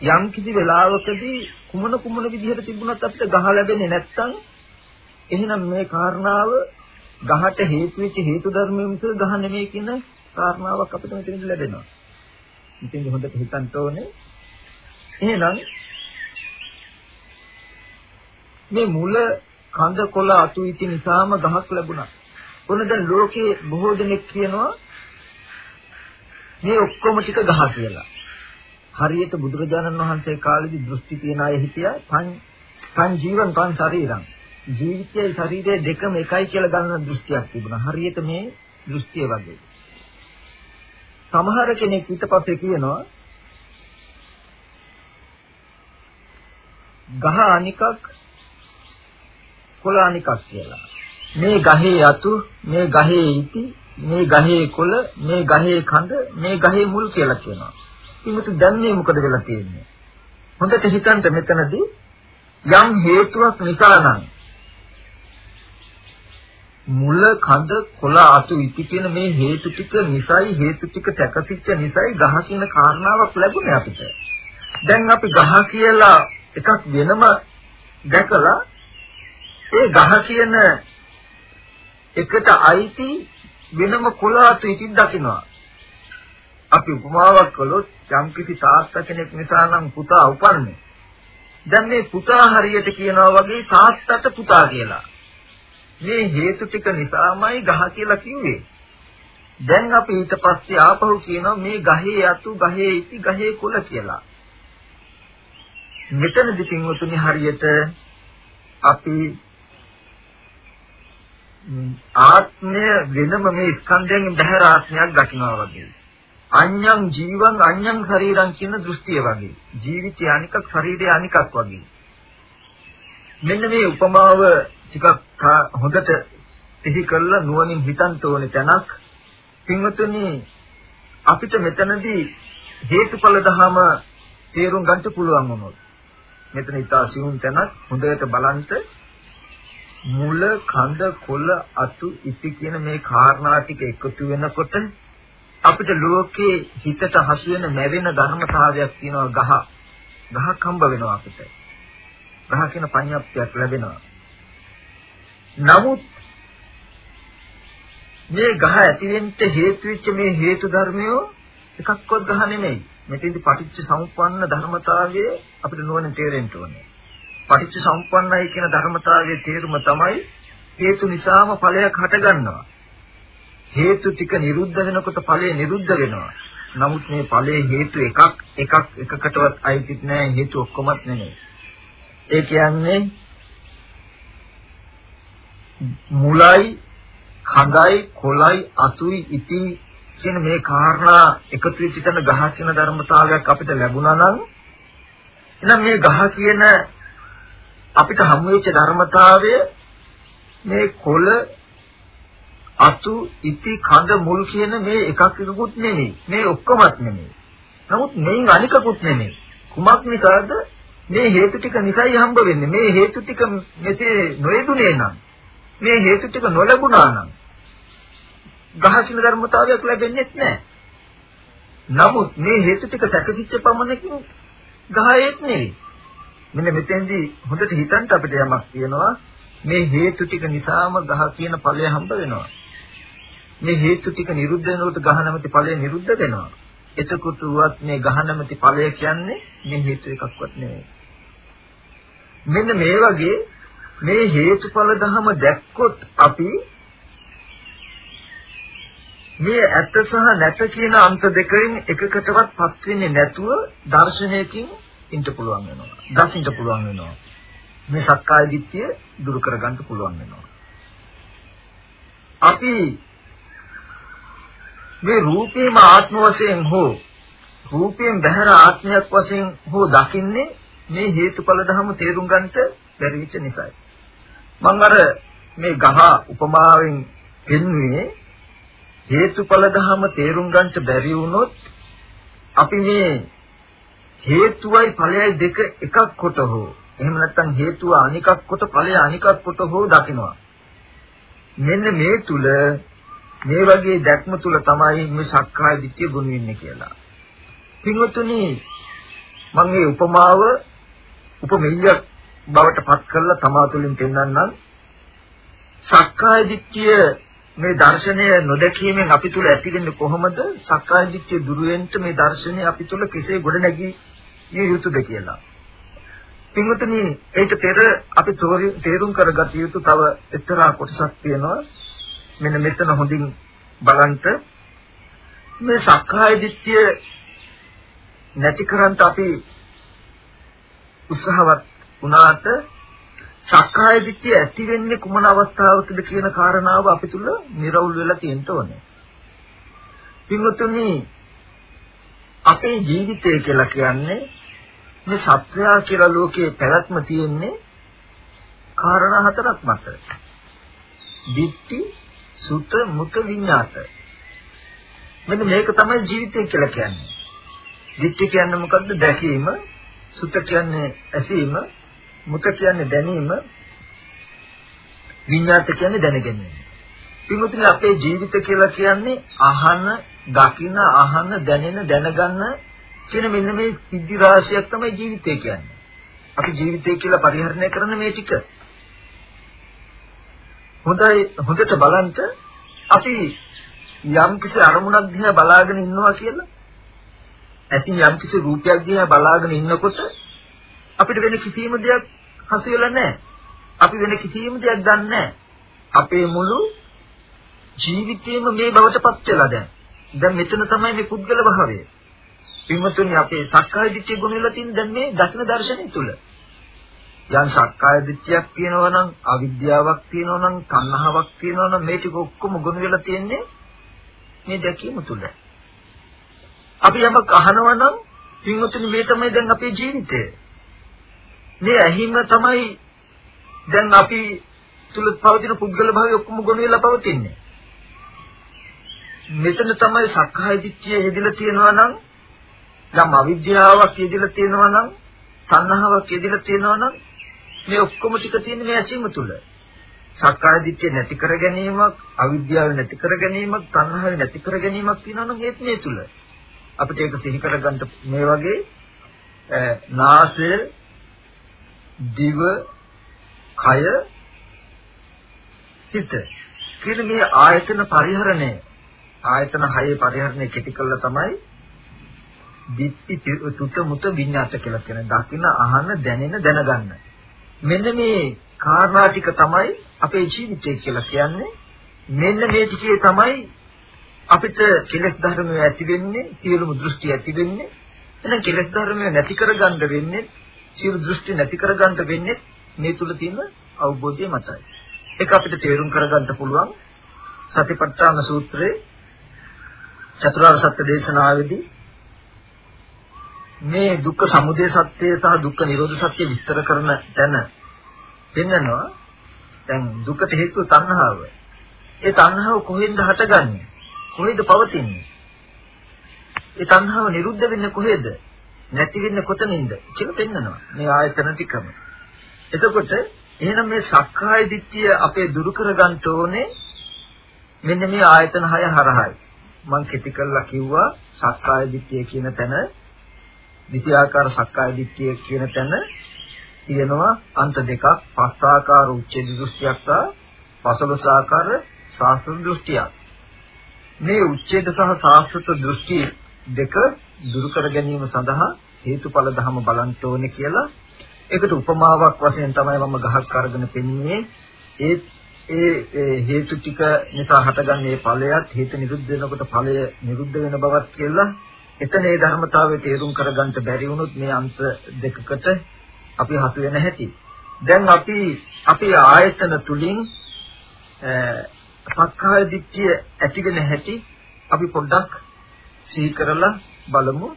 යම් කිසි වෙලාවකදී කුමන කුමන විදිහට තිබුණත් අපිට ගහ ලැබෙන්නේ නැත්නම් එහෙනම් මේ කාරණාව ගහට හේතු වෙච්ච හේතු ධර්මයෙන් මිස ගහ නෙමෙයි කියන කාරණාවක් අපිට මෙතනදී ලැබෙනවා. ඉතින් හොඳට හිතන්න ඕනේ. එහෙනම් මේ මුල කඳ කොළ අතු ඉති නිසාම ගහක් ලැබුණා. ඔන්න දැන් ලෝකේ බොහෝ දෙනෙක් කියනවා මේ ඔක්කොම ටික ගහ කියලා. හරියට බුදුරජාණන් වහන්සේ කාලේදී දෘෂ්ටි තියන අය හිටියා පං පං ජීවන් පං ශරීරං. ජීවිතයයි ශරීරය දෙකම එකයි කියලා ගන්න දෘෂ්ටියක් තිබුණා. හරියට මේ දෘෂ්ටිය වගේ. සමහර කෙනෙක් ඊට පස්සේ කියනවා ගහ අනිකක් කොළ අනිකක් කියලා. මේ ගහේ යතු, මේ ගහේ ඉති, මේ ගහේ කොළ, මේ ගහේ කඳ, මේ ගහේ මුල් කියලා කියනවා. ඉතින් දැන් මේ මොකද වෙලා තියෙන්නේ? හොඳට හිතන්න මෙතනදී යම් හේතුවක් නිසා නම් මුල කඳ කොළ අතු ඉති කියන මේ හේතු ටික නිසයි හේතු ටික තැකසිච්ච නිසයි ගහ කියන කාරණාවක් ලැබුණේ අපිට. දැන් අපි ගහ කියලා එකක් වෙනම දැකලා ඒ ගහ කියන එකට අයිති වෙනම කොළ අතු ඉතින් දකින්නවා. අපි උපමාවක් කළොත් යම්කිසි තාත්තා කෙනෙක් නිසා නම් පුතා උපන්නේ. දැන් මේ පුතා හරියට කියනවා වගේ තාත්තට පුතා කියලා. මේ හේතු ටික නිසාමයි ගහ කියලා කිව්වේ. දැන් අපි ඊට පස්සේ ආපහු කියනවා මේ ගහේ යතු ගහේ ඉති ගහේ කුල කියලා. මෙතනදි පින්වතුනි හරියට අපි ආත්මය වෙනම මේ ස්කන්ධයෙන් බහැර ආත්මයක් දකිනවා වගේ. අඤ්ඤං ජීවං අඤ්ඤං ශරීරං කියන දෘෂ්ටිය වගේ. ජීවිතය අනිකක් ශරීරය අනිකක් වගේ. මෙන්න මේ උපමාව ටිකක් හොඳට සිහි කරලා නුවණින් හිතන්න ඕනේ තැනක් පින්වතුනි අපිට මෙතනදී හේතුඵල ධහම තේරුම් ගන්න පුළුවන් වුණොත් මෙතන ඉතා සිවුම් තැනක් හොඳට බලන්න මුල කඳ කොළ අතු ඉති කියන මේ කාරණා ටික එකතු වෙනකොට අපිට ලෝකේ හිතට හසු වෙන නැවෙන ධර්මතාවයක් තියෙනවා ගහ ගහක් හම්බ වෙනවා අපිට ගහ කියන පඤ්ඤාප්තියක් ලැබෙනවා නමුත් මේ ගහ ඇති වෙන්න හේතු වෙච්ච මේ හේතු ධර්මය එකක්වත් ගහ නෙමෙයි. මෙතෙන්දි පටිච්ච සමුප්පන්න ධර්මතාවය අපිට නුවණින් තේරෙන්න ඕනේ. පටිච්ච සමුප්පන්නයි කියන ධර්මතාවයේ තේරුම තමයි හේතු නිසාම ඵලයක් හටගන්නවා. හේතු ටික නිරුද්ධ වෙනකොට ඵලය නිරුද්ධ වෙනවා. නමුත් මේ ඵලයේ හේතු එකක් එකක් එකකටවත් අයිතිත් නැහැ හේතු ඔක්කොමත් නෙමෙයි. ඒ කියන්නේ මුලයි කඳයි කොළයි අතුයි ඉති කියන මේ කාරණා එකතු වෙච්ච තැන ගහ කියන ධර්මතාවයක් අපිට ලැබුණා නම් එහෙනම් මේ ගහ කියන අපිට හමු වෙච්ච ධර්මතාවය මේ කොළ අතු ඉති කඳ මුල් කියන මේ එකක් එකකුත් නෙමෙයි මේ ඔක්කොමත් නෙමෙයි නමුත් මේන් අනිකකුත් නෙමෙයි කුමක් නිසාද මේ හේතු ටික නිසයි හම්බ වෙන්නේ මේ හේතු ටික මෙසේ නොයදුනේ නම් මේ හේතු ටික නොලැබුණා නම් ගහසින ධර්මතාවයක් ලැබෙන්නේ නැහැ. නමුත් මේ හේතු ටික සැකසිච්ච පමණකින් ගහයෙත් නෙවෙයි. මෙන්න මෙතෙන්දී හොඳට හිතන්න අපිට යමක් තියෙනවා මේ හේතු ටික නිසාම ගහ කියන ඵලය හම්බ වෙනවා. මේ හේතු ටික නිරුද්ධ වෙනකොට ගහ නැමැති ඵලය නිරුද්ධ වෙනවා. එතකොට උවත් මේ ගහ නැමැති ඵලය කියන්නේ මේ හේතු එකක්වත් නෙවෙයි. මෙන්න මේ වගේ මේ හේතුඵල ධම දැක්කොත් අපි මේ ඇත්ත සහ නැත කියන අන්ත දෙකෙන් එකකටවත් පත් වෙන්නේ නැතුව දර්ශනයකින් ඉන්න පුළුවන් වෙනවා. දකින්න පුළුවන් වෙනවා. මේ සක්කාය දිට්ඨිය දුරු කරගන්න පුළුවන් වෙනවා. අපි මේ රූපේම ආත්ම වශයෙන් හෝ රූපයෙන් බහැර ආත්මයක් වශයෙන් හෝ දකින්නේ මේ හේතුඵල ධම තේරුම් ගන්නට බැරි වෙච්ච නිසායි. මම අර මේ ගහ උපමාවෙන් පෙන්වුවේ හේතුඵල ධම තේරුම් ගන්නට බැරි වුණොත් අපි මේ හේතුවයි ඵලයයි දෙක එකක් කොට හෝ එහෙම නැත්නම් හේතුව අනිකක් කොට ඵලය අනිකක් කොට හෝ දකිනවා. මෙන්න මේ තුල මේ වගේ දැක්ම තුල තමයි මේ සක්කාය දිට්ඨිය ගුණ වෙන්නේ කියලා. පින්වතුනි මම මේ උපමාව උපමෙయ్యක් බවට පත් කරලා තමා තුළින් පෙන්වන්නම්. සක්කාය දිට්ඨිය මේ දර්ශනය නොදැකීමෙන් අපි තුල ඇතිවෙන්නේ කොහොමද? සක්කාය දිට්ඨිය දුරු වෙන්න මේ දර්ශනය අපි තුල කෙසේ ගොඩ නැගී යුතුද කියලා. පින්වතුනි ඒක පෙර අපි තේරුම් කරගත යුතු තව එක්තරා කොටසක් තියෙනවා. මෙන්න මෙතන හොඳින් බලන්න මේ සක්කාය දිට්ඨිය නැති කරන්ට අපි උත්සාහවත් වුණාට සක්කාය දිට්ඨිය ඇති වෙන්නේ කුමන අවස්ථාවකද කියන කාරණාව අපි තුල නිර්වුල් වෙලා තියෙන්න ඕනේ. පින්වතුනි අපේ ජීවිතය කියලා කියන්නේ මේ සත්‍යය කියලා ලෝකේ පැවැත්ම තියෙන්නේ කාරණා හතරක් මත. දිට්ඨි, සුත, මුත, විඤ්ඤාත. මෙන්න මේක තමයි ජීවිතය කියලා කියන්නේ. දිට්ඨි කියන්නේ මොකද්ද? දැකීම, සුත කියන්නේ ඇසීම, මුත කියන්නේ දැනීම, විඤ්ඤාත කියන්නේ දැනගැනීම. පින්වතුනි අපේ ජීවිත කියලා කියන්නේ අහන, දකින, අහන, දැනෙන, දැනගන්න කියන මෙන්න මේ සිද්ධි රාශියක් තමයි ජීවිතය කියන්නේ. අපි ජීවිතය කියලා පරිහරණය කරන මේ ටික. හොඳයි හොඳට බලන්න අපි යම් කිසි අරමුණක් දිහා බලාගෙන ඉන්නවා කියලා ඇතින් යම් කිසි රූපයක් දිහා බලාගෙන ඉන්නකොට අපිට වෙන කිසිම දෙයක් හසු වෙලා නැහැ. අපි වෙන කිසිම දෙයක් දන්නේ නැහැ. අපේ මුළු ජීවිතේම මේ බවට පත් වෙලා දැන්. දැන් මෙතන තමයි මේ පුද්ගල භාවය. පින්වතුනි අපේ සක්කාය දිට්ඨිය ගුණ වෙලා තියෙන දැන් මේ දක්න දර්ශනය තුල. යම් සක්කාය දිට්ඨියක් තියෙනවා නම් අවිද්‍යාවක් තියෙනවා නම් තණ්හාවක් තියෙනවා නම් මේ ටික ඔක්කොම ගොනු වෙලා තියෙන්නේ මේ දැකීම තුල. අපි යමක් අහනවා නම් පින්වතුනි මේ තමයි දැන් අපේ ජීවිතය. මේ ඇහිම තමයි දැන් අපි තුල පවතින පුද්ගල භාවය ඔක්කොම ගොනු වෙලා පවතින්නේ. මෙතන තමයි සක්කාය දිට්ඨිය හෙදිලා තියෙනවා නම් යම් අවිද්‍යාවක් හෙදිලා තියෙනවා නම් තණ්හාවක් හෙදිලා තියෙනවා නම් මේ ඔක්කොම ටික තියෙන්නේ මේ ඇසීම තුල. සක්කාය දිට්ඨිය නැති කර ගැනීමක්, අවිද්‍යාව නැති කර ගැනීමක්, තණ්හාව නැති කර ගැනීමක් තියෙනවා නම් ඒත් මේ තුල. අපිට ඒක සිහි කරගන්න මේ වගේ නාසය, දිව, කය, සිත කියන මේ ආයතන පරිහරණය ආයතන හයේ පරිහරණය කෙටි කළා තමයි දිට්ඨි තුත මුත විඤ්ඤාත කියලා කියන දකින්න අහන්න දැනෙන දැනගන්න. මෙන්න මේ කාරණා ටික තමයි අපේ ජීවිතය කියලා කියන්නේ. මෙන්න මේ ටිකේ තමයි අපිට කෙලෙස් ධර්මය ඇති වෙන්නේ, සියලුම දෘෂ්ටි ඇති වෙන්නේ. එහෙනම් කෙලෙස් ධර්මය නැති කරගන්න වෙන්නේ, සියලු දෘෂ්ටි නැති කරගන්න වෙන්නේ මේ තුල තියෙන අවබෝධය මතයි. ඒක අපිට තේරුම් කරගන්න පුළුවන් සතිපට්ඨාන සූත්‍රයේ චතුරාර්ය සත්‍ය දේශනාවේදී මේ දුක්ඛ සමුදය සත්‍ය සහ දුක්ඛ නිරෝධ සත්‍ය විස්තර කරන තැන පෙන්නනවා දැන් දුකට හේතුව තණ්හාව. ඒ තණ්හාව කොහෙන්ද හටගන්නේ? කොහෙද පවතින්නේ? ඒ තණ්හාව නිරුද්ධ වෙන්නේ කොහෙද? නැති වෙන්නේ කොතනින්ද? කියලා පෙන්නනවා. මේ ආයතන ටිකම. එතකොට එහෙනම් මේ සක්කාය දිට්ඨිය අපේ දුරු කරගන්න ඕනේ මෙන්න මේ ආයතන හය හරහායි. මම කෙටි කරලා කිව්වා සක්කාය දිට්ඨිය කියන තැන විෂයාකාර සක්කාය දිට්ඨිය කියන තැන තියෙනවා. අන්ත දෙකක් පස් ආකාර උච්ඡේද දෘෂ්ටියක් සහ පසළොස් ආකාර සාස්ත්‍ර දෘෂ්ටියක්. මේ උච්ඡේද සහ සාස්ත්‍ර දෘෂ්ටි දෙක දුරු කර ගැනීම සඳහා හේතුඵල ධම බලන්න ඕනේ කියලා. ඒකට උපමාවක් වශයෙන් තමයි මම ගහක් අරගෙන පෙන්නේ ඒ ඒ හේතු ටික නිසා හටගන්න මේ ඵලයත් හේතු නිරුද්ධ වෙනකොට ඵලය නිරුද්ධ වෙන බවත් කියලා එතන ඒ ධර්මතාවය තේරුම් කරගන්න බැරි වුණොත් මේ අන්ත දෙකකට අපි හසු වෙන හැටි. දැන් අපි අපේ ආයතන තුලින් සක්කාය දිට්ඨිය ඇති වෙන හැටි අපි පොඩ්ඩක් සිහි කරලා බලමු.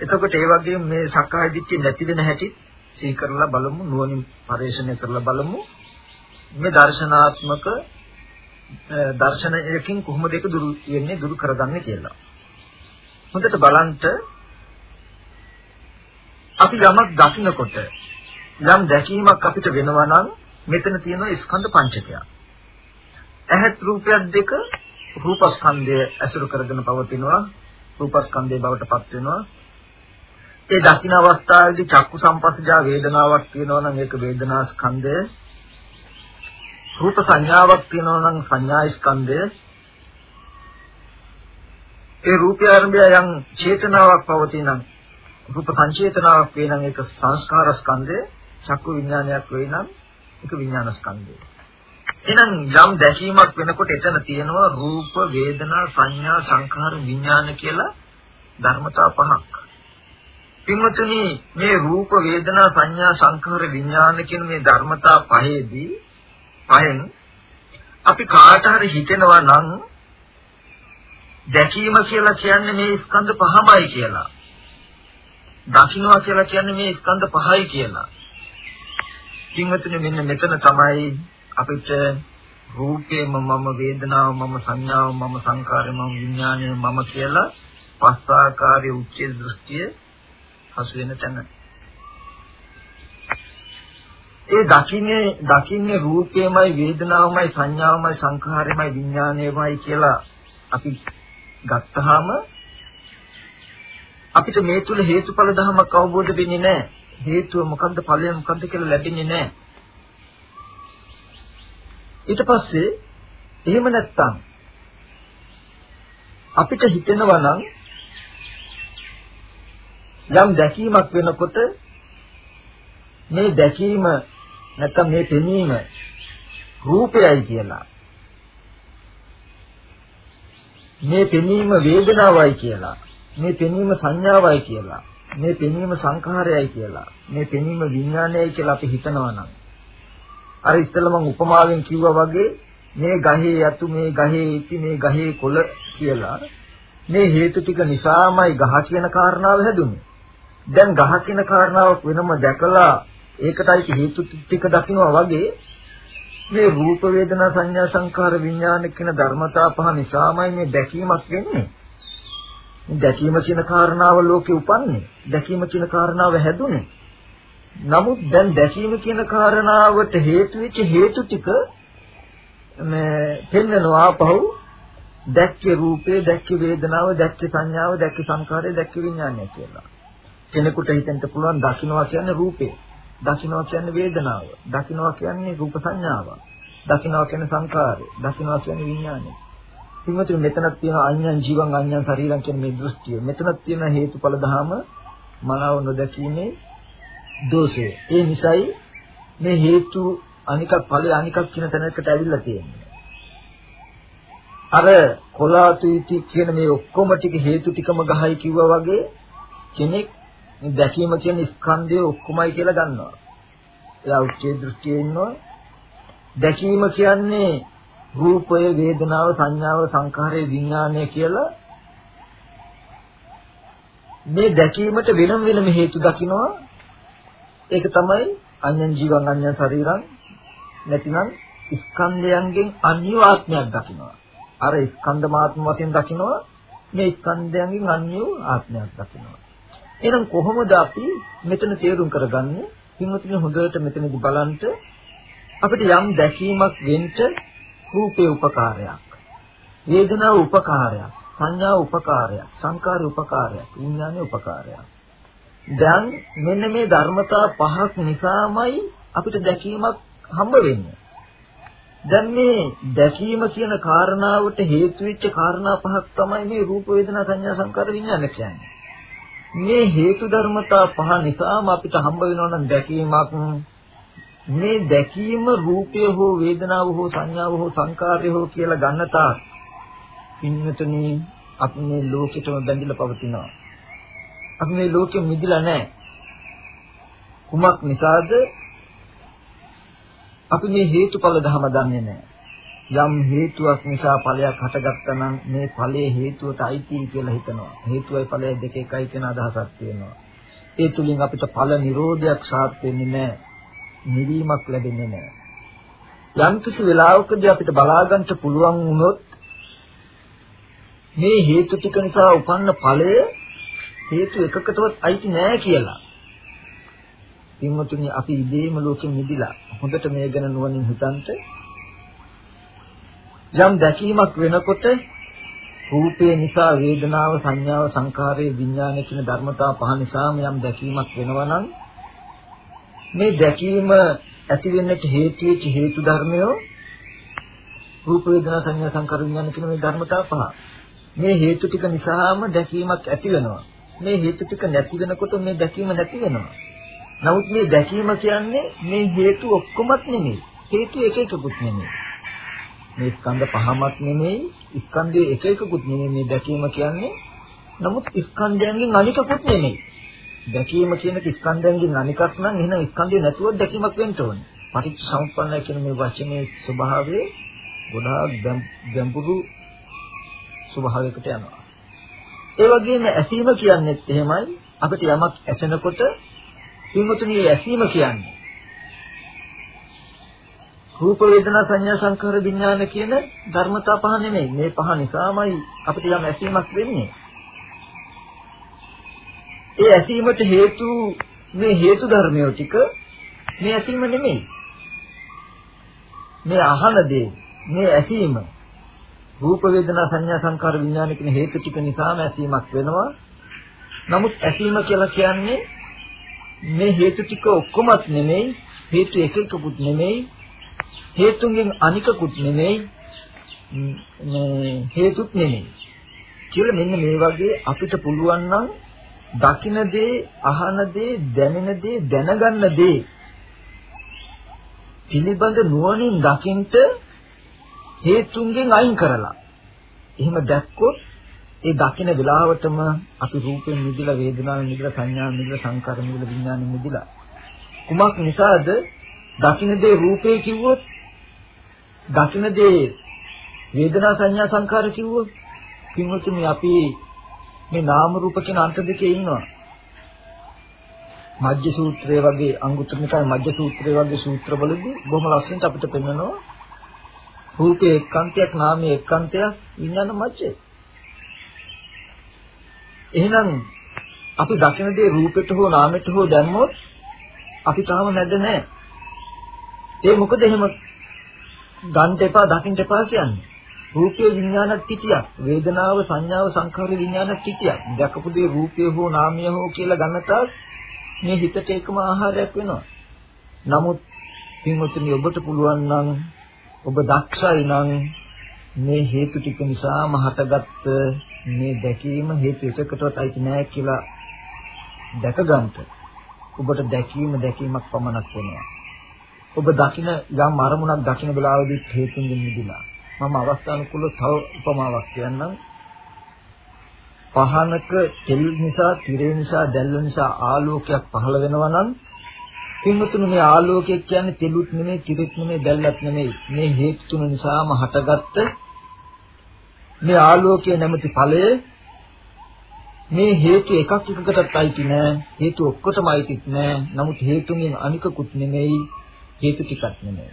එතකොට ඒ වගේම මේ සක්කාය දිට්ඨිය නැති වෙන හැටි සිහි කරලා බලමු නුවණින් පරිශීලනය කරලා බලමු. මේ දර්ශනාත්මක දර්ශනයකින් කොහොමද ඒක දුරු වෙන්නේ දුරු කරගන්නේ කියලා. හොඳට බලන්න අපි යමක් දකින්නකොට යම් දැකීමක් අපිට වෙනවා නම් මෙතන තියෙන ස්කන්ධ පංචකයක්. ඇහත් රූපයක් දෙක රූපස්කන්ධය ඇසුරු කරගෙන පවතිනවා. රූපස්කන්ධයේ බවට පත් වෙනවා. ඒ දකින්න අවස්ථාවේදී චක්කු සම්පස්සජා වේදනාවක් තියෙනවා නම් ඒක වේදනා ස්කන්ධය රූප සංඥාවක් තියෙනවා නම් සංඥා ස්කන්ධය ඒ රූපය ආරම්භය යම් චේතනාවක් පවතින රූප සංචේතනාවක් වේ නම් ඒක සංස්කාර ස්කන්ධය චක්කු විඥානයක් වේ නම් ඒක විඥාන ස්කන්ධය. එහෙනම් යම් දැකීමක් වෙනකොට එතන තියෙනවා රූප වේදනා සංඥා සංඛාර විඥාන කියලා ධර්මතා පහක්. පින්වතුනි මේ රූප වේදනා සංඥා සංඛාර විඥාන කියන මේ ධර්මතා පහේදී පහෙන් අපි කාට හරි හිතෙනවා නම් දැකීම කියලා කියන්නේ මේ ස්කන්ධ පහමයි කියලා. දකින්නවා කියලා කියන්නේ මේ ස්කන්ධ පහයි කියලා. පින්වතුනි මෙන්න මෙතන තමයි අපිට රූපේම මම වේදනාව මම සංඥාව මම සංකාරය මම විඥානය මම කියලා පස් ආකාරයේ උච්ච දෘෂ්ටිය හසු වෙන තැන. ඒ දකින්නේ දකින්නේ රූපේමයි වේදනාවමයි සංඥාවමයි සංඛාරයමයි විඥානයමයි කියලා අපි ගත්තාම අපිට මේ තුල හේතුඵල ධමයක් අවබෝධ වෙන්නේ නැහැ. හේතුව මොකද්ද ඵලය මොකද්ද කියලා ලැබෙන්නේ නැහැ. ඊට පස්සේ එහෙම නැත්තම් අපිට හිතෙනවා නම් යම් දැකීමක් වෙනකොට මේ දැකීම නැත්තම් මේ පෙනීම රූපයයි කියලා මේ පෙනීම වේදනාවයි කියලා මේ පෙනීම සංඥාවයි කියලා මේ පෙනීම සංඛාරයයි කියලා මේ පෙනීම විඥානයයි කියලා අපි හිතනවා නම් අර ඉස්සෙල්ලා මම උපමාවෙන් කිව්වා වගේ මේ ගහේ යතු මේ ගහේ ඉති මේ ගහේ කොළ කියලා මේ හේතු ටික නිසාමයි ගහ කියන කාරණාව හැදුනේ. දැන් ගහ කියන කාරණාව වෙනම දැකලා ඒකටයි හේතු ටික දකින්නවා වගේ මේ රූප වේදනා සංඥා සංකාර විඥාන කියන ධර්මතා පහ නිසාමයි මේ දැකීමක් වෙන්නේ. දැකීම කියන කාරණාව ලෝකේ උපන්නේ. දැකීම කියන කාරණාව හැදුනේ. නමුත් දැන් දැකීම කියන කාරණාවට හේතු වෙච්ච හේතු ටික මේ පෙන්නනවා පහු දැක්කේ රූපේ දැක්කේ වේදනාව දැක්කේ සංඥාව දැක්කේ සංකාරය දැක්කේ විඥානය කියලා. කෙනෙකුට හිතෙන්න පුළුවන් දකින්නවා කියන්නේ රූපේ. දකින්නවා කියන්නේ වේදනාව. දකින්නවා කියන්නේ රූප සංඥාව. දකින්නවා කියන්නේ සංකාරය. දකින්නවා කියන්නේ විඥානය. පින්වතුනි මෙතනක් තියෙන අඤ්ඤං ජීවං අඤ්ඤං ශරීරං කියන මේ දෘෂ්ටිය. මෙතනක් තියෙන හේතුඵල ධහම මනාව නොදැකීමේ දෝෂය. ඒ නිසායි මේ හේතු අනිකක් ඵලය අනිකක් කියන තැනකට ඇවිල්ලා තියෙන්නේ. අර කොලාතුයිති කියන මේ ඔක්කොම ටික හේතු ටිකම ගහයි කිව්වා වගේ කෙනෙක් දැකීම කියන ස්කන්ධය ඔක්කොමයි කියලා ගන්නවා. එයා උච්චේ දෘෂ්ටියේ ඉන්නවා. දැකීම කියන්නේ රූපය, වේදනාව, සංඥාව, සංඛාරය, විඥානය කියලා මේ දැකීමට වෙනම වෙනම හේතු දකින්නවා. ඒක තමයි අඤ්ඤං ජීවං අඤ්ඤං ශරීරං නැතිනම් ස්කන්ධයන්ගෙන් අන්‍ය ආත්මයක් දකින්නවා. අර ස්කන්ධ මාත්ම වශයෙන් දකින්නවා මේ ස්කන්ධයන්ගෙන් අන්‍ය ආත්මයක් දකින්නවා. එහෙනම් කොහොමද අපි මෙතන තේරුම් කරගන්නේ? හිමතුනේ හොඳට මෙතනදි බලන්න අපිට යම් දැකීමක් වෙන්න රූපේ උපකාරයක්. වේදනාව උපකාරයක්. සංඥා උපකාරයක්. සංකාර උපකාරයක්. විඥානයේ උපකාරයක්. දැන් මෙන්න මේ ධර්මතා පහක් නිසාමයි අපිට දැකීමක් හම්බ වෙන්නේ. දැන් මේ දැකීම කියන කාරණාවට හේතු වෙච්ච කාරණා පහක් තමයි මේ රූප වේදනා සංඥා සංකාර විඥාන කියන්නේ. මේ හේතු ධර්මතා පහ නිසාම අපිට හම්බ වෙනවා නම් දැකීමක් මේ දැකීම රූපය හෝ වේදනාව හෝ සංඥාව හෝ සංකාරය හෝ කියලා ගන්න තාක් පින්නතනේ අපි මේ ලෝකෙටම බැඳිලා පවතිනවා. අපි මේ ලෝකෙ මිදිලා නැහැ. කුමක් නිසාද? අපි මේ හේතුඵල ධම දන්නේ නැහැ. යම් හේතුවක් නිසා ඵලයක් හටගත්තා නම් මේ ඵලයේ හේතුවට අයිති කියලා හිතනවා. හේතුවයි ඵලයයි දෙක එකයි කියන අදහසක් තියෙනවා. ඒ තුලින් අපිට ඵල නිරෝධයක් සාත් වෙන්නේ නැහැ. නිවීමක් ලැබෙන්නේ නැහැ. යම් කිසි වෙලාවකදී අපිට බලා ගන්නට පුළුවන් වුණොත් මේ හේතු ටික නිසා උපන්න ඵලය හේතු එකකටවත් අයිති නෑ කියලා. පින්වතුනි අපි ඉදීම ලෝකෙ මිදිලා හොඳට මේ ගැන නුවණින් හිතන්ට යම් දැකීමක් වෙනකොට රූපේ නිසා වේදනාව සංඥාව සංකාරය විඥානය කියන ධර්මතා පහ නිසාම යම් දැකීමක් වෙනවා නම් මේ දැකීම ඇති වෙන්නට හේතු වෙච්ච හේතු ධර්මය රූප වේදනා සංඥා සංකාර විඥාන කියන මේ ධර්මතා පහ. මේ හේතු ටික නිසාම දැකීමක් ඇති වෙනවා. මේ හේතු ටික නැති වෙනකොට මේ දැකීම නැති වෙනවා. නමුත් මේ දැකීම කියන්නේ මේ හේතු ඔක්කොමත් නෙමෙයි. හේතු එක එකකුත් නෙමෙයි. මේ ස්කන්ධ පහමත් නෙමෙයි ස්කන්ධයේ එක එකකුත් නෙමෙයි. මේ දැකීම කියන්නේ නමුත් ස්කන්ධයන්ගෙන් අනිකකුත් නෙමෙයි. දැකීම කියන ස්කන්ධයන්ගෙන් අනිකක් නම් එහෙනම් ස්කන්ධය නැතුව දැකීමක් වෙන්න ඕනේ. පටිච්චසමුප්පන්නය කියන මේ වචනේ ස්වභාවය ගොඩාක් ගැඹුරු ස්වභාවයකට යනවා. ඒ වගේම ඇසීම කියන්නේත් එහෙමයි. අපිට යමක් ඇසෙනකොට පින්වතුනි ඇසීම කියන්නේ රූප වේදනා සංඥා සංකාර විඥාන කියන ධර්මතා පහ නෙමෙයි. මේ පහ නිසාමයි අපිට යම් ඇසීමක් වෙන්නේ. ඒ ඇසීමට හේතු මේ හේතු ධර්මය ටික මේ ඇසීම නෙමෙයි. මේ අහන දේ මේ ඇසීම රූප වේදනා සංඥා සංකාර විඥාන කියන හේතු ටික නිසාම ඇසීමක් වෙනවා. නමුත් ඇසීම කියලා කියන්නේ මේ හේතු ටික ඔක්කොමත් නෙමෙයි හේතු එකකකුත් නෙමෙයි හේතුන්ගෙන් අනිකකුත් නෙමෙයි මේ හේතුත් නෙමෙයි. කියලා මෙන්න මේ වගේ අපිට පුළුවන් නම් දකින දේ අහන දේ දැනෙන දේ දැනගන්න දේ පිළිබඳ නුවණින් දකින්ට හේතුන්ගෙන් අයින් කරලා. එහෙම දැක්කොත් ඒ දකින වෙලාවටම අපි රූපයෙන් මිදලා වේදනාවෙන් මිදලා සංඥාවෙන් මිදලා සංකාරයෙන් මිදලා විඥානෙන් මිදලා කුමක් නිසාද? දකින දේ රූපේ කිව්වොත් දකින දේ වේදනා සංඥා සංකාර කිව්වොත් කිව්වොත් අපි මේ නාම රූප කියන අන්ත දෙකේ ඉන්නවා. මජ්ජ සූත්‍රය වගේ අංගුත්තර නිකායේ මජ්ජ සූත්‍රය වගේ සූත්‍රවලදී බොහොම ලස්සනට අපිට පෙන්වනවා රූපේ එක්කන්තයක් නාමයේ එක්කන්තයක් විඥාන මජ්ජේ. එහෙනම් අපි දකින දේ රූපෙට හෝ නාමෙට හෝ දැම්මොත් අපි තාම නැද නැහැ. ඒ මොකද එහෙම ගන්න එපා දකින්න එපා කියන්නේ. රූපේ විඥානක් පිටියක්, වේදනාව සංඥාව සංඛාර විඥානක් පිටියක්. දැකපු දේ රූපය හෝ නාමය හෝ කියලා ගන්නට මේ හිතට එකම ආහාරයක් වෙනවා. නමුත් පින්වතුනි ඔබට පුළුවන් නම් ඔබ දක්ෂයි නම් මේ හේතු ටික නිසාම හටගත්ත මේ දැකීම හේතු එකකටවත් අයිති නෑ කියලා දැක ගන්නට ඔබට දැකීම දැකීමක් පමණක් වෙනවා. ඔබ දකින යම් අරමුණක් දකින වෙලාවෙදී හේතුන්ගෙන් මිදිලා මම අවස්ථානුකූලව තව උපමාවක් කියන්නම්. පහනක තෙල් නිසා තිරේ නිසා දැල්ව නිසා ආලෝකයක් පහළ වෙනවා නම් පින්වතුනි මේ ආලෝකය කියන්නේ තෙලුත් නෙමෙයි තිරෙත් නෙමෙයි දැල්ලත් නෙමෙයි. මේ හේතු තුන නිසාම හටගත්ත මේ ආලෝකය නැමැති ඵලය මේ හේතු එකක් එකකටත් අයිති නෑ. හේතු ඔක්කොටම අයිති නෑ. නමුත් හේතුන්ගෙන් අනිකකුත් නෙමෙයි. හේතු ටිකක් නෙමෙයි.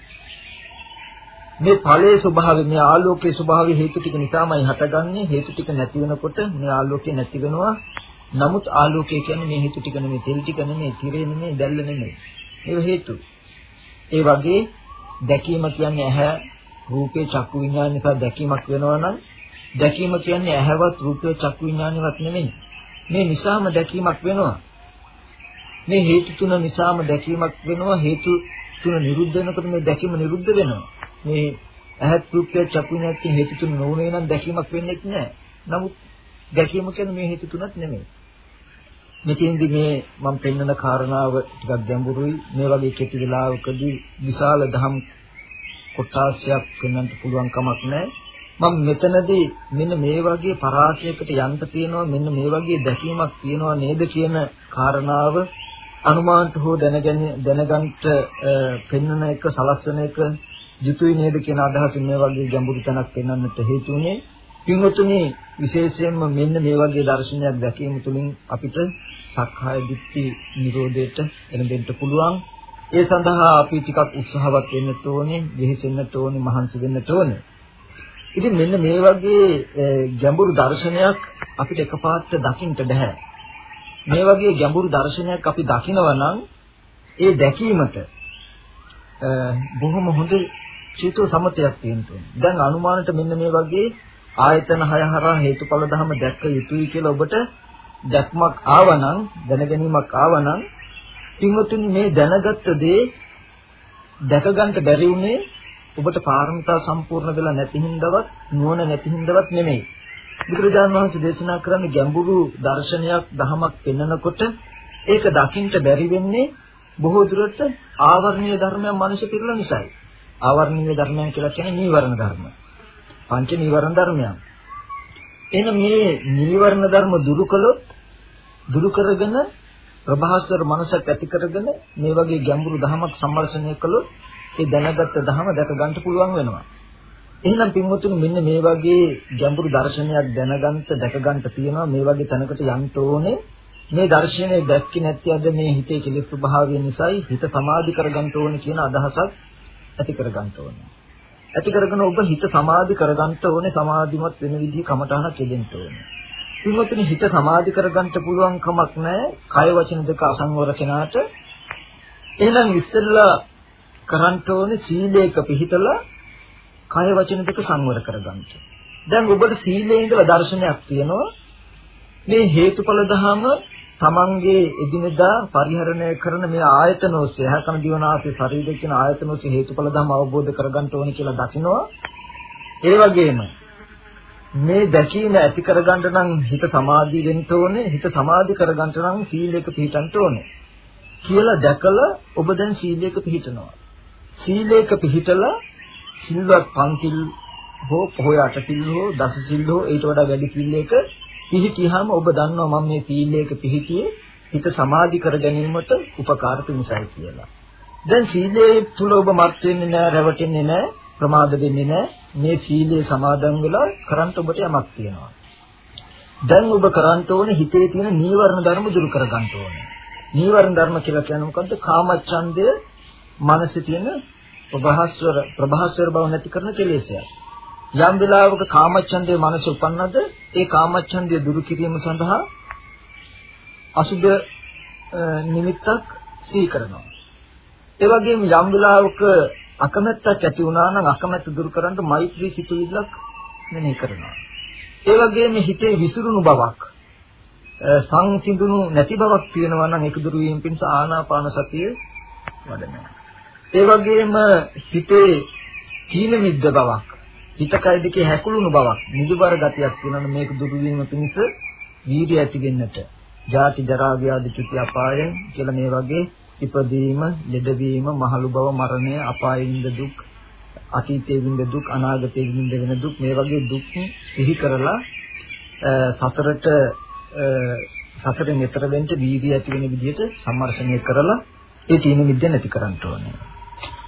මේ ඵලයේ ස්වභාවය මේ ආලෝකයේ ස්වභාවය හේතු ටික නිසාමයි හටගන්නේ. හේතු ටික නැති වෙනකොට මේ ආලෝකය නැති වෙනවා. නමුත් ආලෝකය කියන්නේ මේ හේතු ටික නෙමෙයි තෙල් ටික නෙමෙයි තිරේ නෙමෙයි දැල්ල නෙමෙයි. ඒව හේතු. ඒ වගේ දැකීම කියන්නේ ඇහැ රූපේ චක්කු විඥාන නිසා දැකීමක් වෙනවා නම් දැකීම කියන්නේ ඇහැවත් රූපේ චක්කු විඥානවත් නෙමෙයි. මේ නිසාම දැකීමක් වෙනවා. මේ හේතු තුන නිසාම දැකීමක් වෙනවා. හේතු තුන නිරුද්ධ වෙනකොට මේ දැකීම නිරුද්ධ වෙනවා. මේ ඇහත් රූපය චක්කු නැති හේතු තුන නොවුනේ නම් දැකීමක් වෙන්නේ නැහැ. නමුත් දැකීම කියන්නේ මේ හේතු තුනක් නෙමෙයි. මෙතෙන්දි මේ මම පෙන්වන කාරණාව ටිකක් ගැඹුරුයි. මේ වගේ කෙටි වෙලාවකදී විශාල දහම් කොටාසියක් වෙන්නත් පුළුවන් කමක් නැහැ. මම මෙතනදී මෙන්න මේ වගේ පරාසයකට යන්න තියෙනවා මෙන්න මේ වගේ දැකීමක් තියෙනවා නේද කියන කාරණාව අනුමානට හෝ දැනගෙන දැනගන්න පෙන්වන එක සලස්වන එක යුතුයි නේද කියන අදහසින් මේ වගේ ගැඹුරු තැනක් පෙන්වන්නට හේතු වුණේ පින්වතුනි විශේෂයෙන්ම මෙන්න මේ වගේ දර්ශනයක් දැකීම තුළින් අපිට සක්කාය දිට්ඨි නිරෝධයට එළඹෙන්න පුළුවන්. ඒ සඳහා අපි ටිකක් උත්සාහවත් වෙන්න ඕනේ, දෙහිසෙන්නට ඕනේ, මහන්සි වෙන්න ඕනේ. ඉතින් මෙන්න මේ වගේ ගැඹුරු දර්ශනයක් අපිට එකපාරට දකින්න බෑ. මේ වගේ ගැඹුරු දර්ශනයක් අපි දකිනවා නම් ඒ දැකීමට බොහොම හොඳ චේතෝ සමතයක් තියෙනවා. දැන් අනුමානට මෙන්න මේ වගේ ආයතන හය හරහා හේතුඵල ධම දැක්ක යුතුයි කියලා ඔබට දැක්මක් ආවනම් දැනගැනීමක් ආවනම් පින්වතුනි මේ දැනගත්ත දේ දැක ගන්නට බැරි උනේ ඔබට පාරමිතා සම්පූර්ණ වෙලා නැති හින්දාවත් නුවණ නැති හින්දාවත් නෙමෙයි. බුදුරජාණන් වහන්සේ දේශනා කරන්නේ ගැඹුරු දර්ශනයක් දහමක් පෙන්වනකොට ඒක දකින්න බැරි වෙන්නේ බොහෝ දුරට ආවර්ණීය ධර්මයන් මනසේ පිරලා නිසායි. ආවර්ණීය ධර්මයන් කියලා කියන්නේ නීවරණ ධර්ම. පංච නීවරණ ධර්මයන්. එහෙනම් මේ නීවරණ ධර්ම දුරු කළොත් දුරු කරගෙන ප්‍රභාස්වර මනසක් ඇති කරගෙන මේ වගේ ගැඹුරු ධමයක් සම්මර්ෂණය කළොත් ඒ දැනගත්ත ධම දැක ගන්න පුළුවන් වෙනවා. එහෙනම් පින්වතුනි මෙන්න මේ වගේ ගැඹුරු දර්ශනයක් දැනගන්න දැක ගන්න තියෙනවා මේ වගේ තැනකට යන්න ඕනේ. මේ දර්ශනය දැක්කේ නැති අද මේ හිතේ කෙලෙස් ස්වභාවය නිසායි හිත සමාධි කරගන්න ඕනේ කියන අදහසක් ඇති කරගන්න ඕනේ. ඇති කරගෙන ඔබ හිත සමාධි කරගන්න ඕනේ සමාධිමත් වෙන විදිහ කමටහනක් දෙන්න ඕනේ. පින්වතුනි හිත සමාධි කරගන්න පුළුවන් කමක් නැහැ. කය වචන දෙක අසංවර කෙනාට. එහෙනම් ඉස්සෙල්ලා කරන්න ඕනේ සීලයක පිහිටලා කය වචන දෙක සංවර කරගන්න. දැන් ඔබට සීලේ ඉඳලා දර්ශනයක් තියෙනවා. මේ හේතුඵල ධහම තමන්ගේ එදිනෙදා පරිහරණය කරන මේ ආයතන ඔස්සේ හැකන දිවනාසේ ශරීරය කියන ආයතන ඔස්සේ හේතුඵල ධම අවබෝධ කරගන්න ඕනේ කියලා දකිනවා. ඒ වගේම මේ දැකීම ඇති කරගන්න නම් හිත සමාධි වෙන්න ඕනේ. හිත සමාධි කරගන්න නම් සීලයක පිළිටන්න ඕනේ. කියලා දැකලා ඔබ දැන් සීලයක පිළිටනවා. සීලයක පිළිටලා සිල්වත් පන්තිල් හෝ පොහොය අටසිල් හෝ දස සිල් හෝ ඊට වඩා වැඩි සිල්යක පිහිටියාම ඔබ දන්නවා මම මේ සීලයක පිහිටියේ හිත සමාධි කර ගැනීමට උපකාර පිණිසයි කියලා. දැන් සීලයේ තුල ඔබ මත් වෙන්නේ නැහැ, රැවටෙන්නේ නැහැ, ප්‍රමාද වෙන්නේ නැහැ. මේ සීලයේ සමාදන් වෙලා කරන්ට ඔබට යමක් තියෙනවා. දැන් ඔබ කරන්ට ඕනේ හිතේ තියෙන නීවරණ ධර්ම දුරු කර ගන්න ඕනේ. නීවරණ ධර්ම කියලා කියන්නේ මොකද්ද? කාමච්ඡන්දය, මනසේ තියෙන ප්‍රභාස්වර ප්‍රභාස්වර බව නැති කරන කෙලෙසයක්. යම් වෙලාවක කාමච්ඡන්දයේ මනස උපන්නද ඒ කාමච්ඡන්දය දුරු කිරීම සඳහා අසුබ නිමිත්තක් සිහි කරනවා. ඒ වගේම යම් වෙලාවක අකමැත්තක් ඇති වුණා නම් අකමැත්ත දුරු කරන්න මෛත්‍රී සිතුවිල්ලක් මෙනෙහි කරනවා. ඒ වගේම හිතේ විසිරුණු බවක් සංසිඳුණු නැති බවක් තියෙනවා නම් ඒක දුරු වීම පිණිස ආනාපාන සතිය වඩනවා. ඒ වගේම හිතේ කීන මිද්ද බවක් හිත කය දෙකේ හැකුළුණු බවක් නිදුබර ගතියක් තියෙනවා මේක දුරු වීම පිණිස වීර්ය ඇති වෙන්නට. ජාති ජරා ව්‍යාධි චුති අපායන් කියලා මේ වගේ ඉපදීම ලෙඩවීම මහලු බව මරණය අපායින්ද දුක් අතීතයේ විඳ දුක් අනාගතයේ විඳ වෙන දුක් මේ වගේ දුක් සිහි කරලා සතරට සතරෙන් ඈතර වෙන්න වීර්ය ඇති වෙන විදිහට සම්මර්ෂණය කරලා ඒ තීන මිද්ද නැති කරන්න ඕනේ.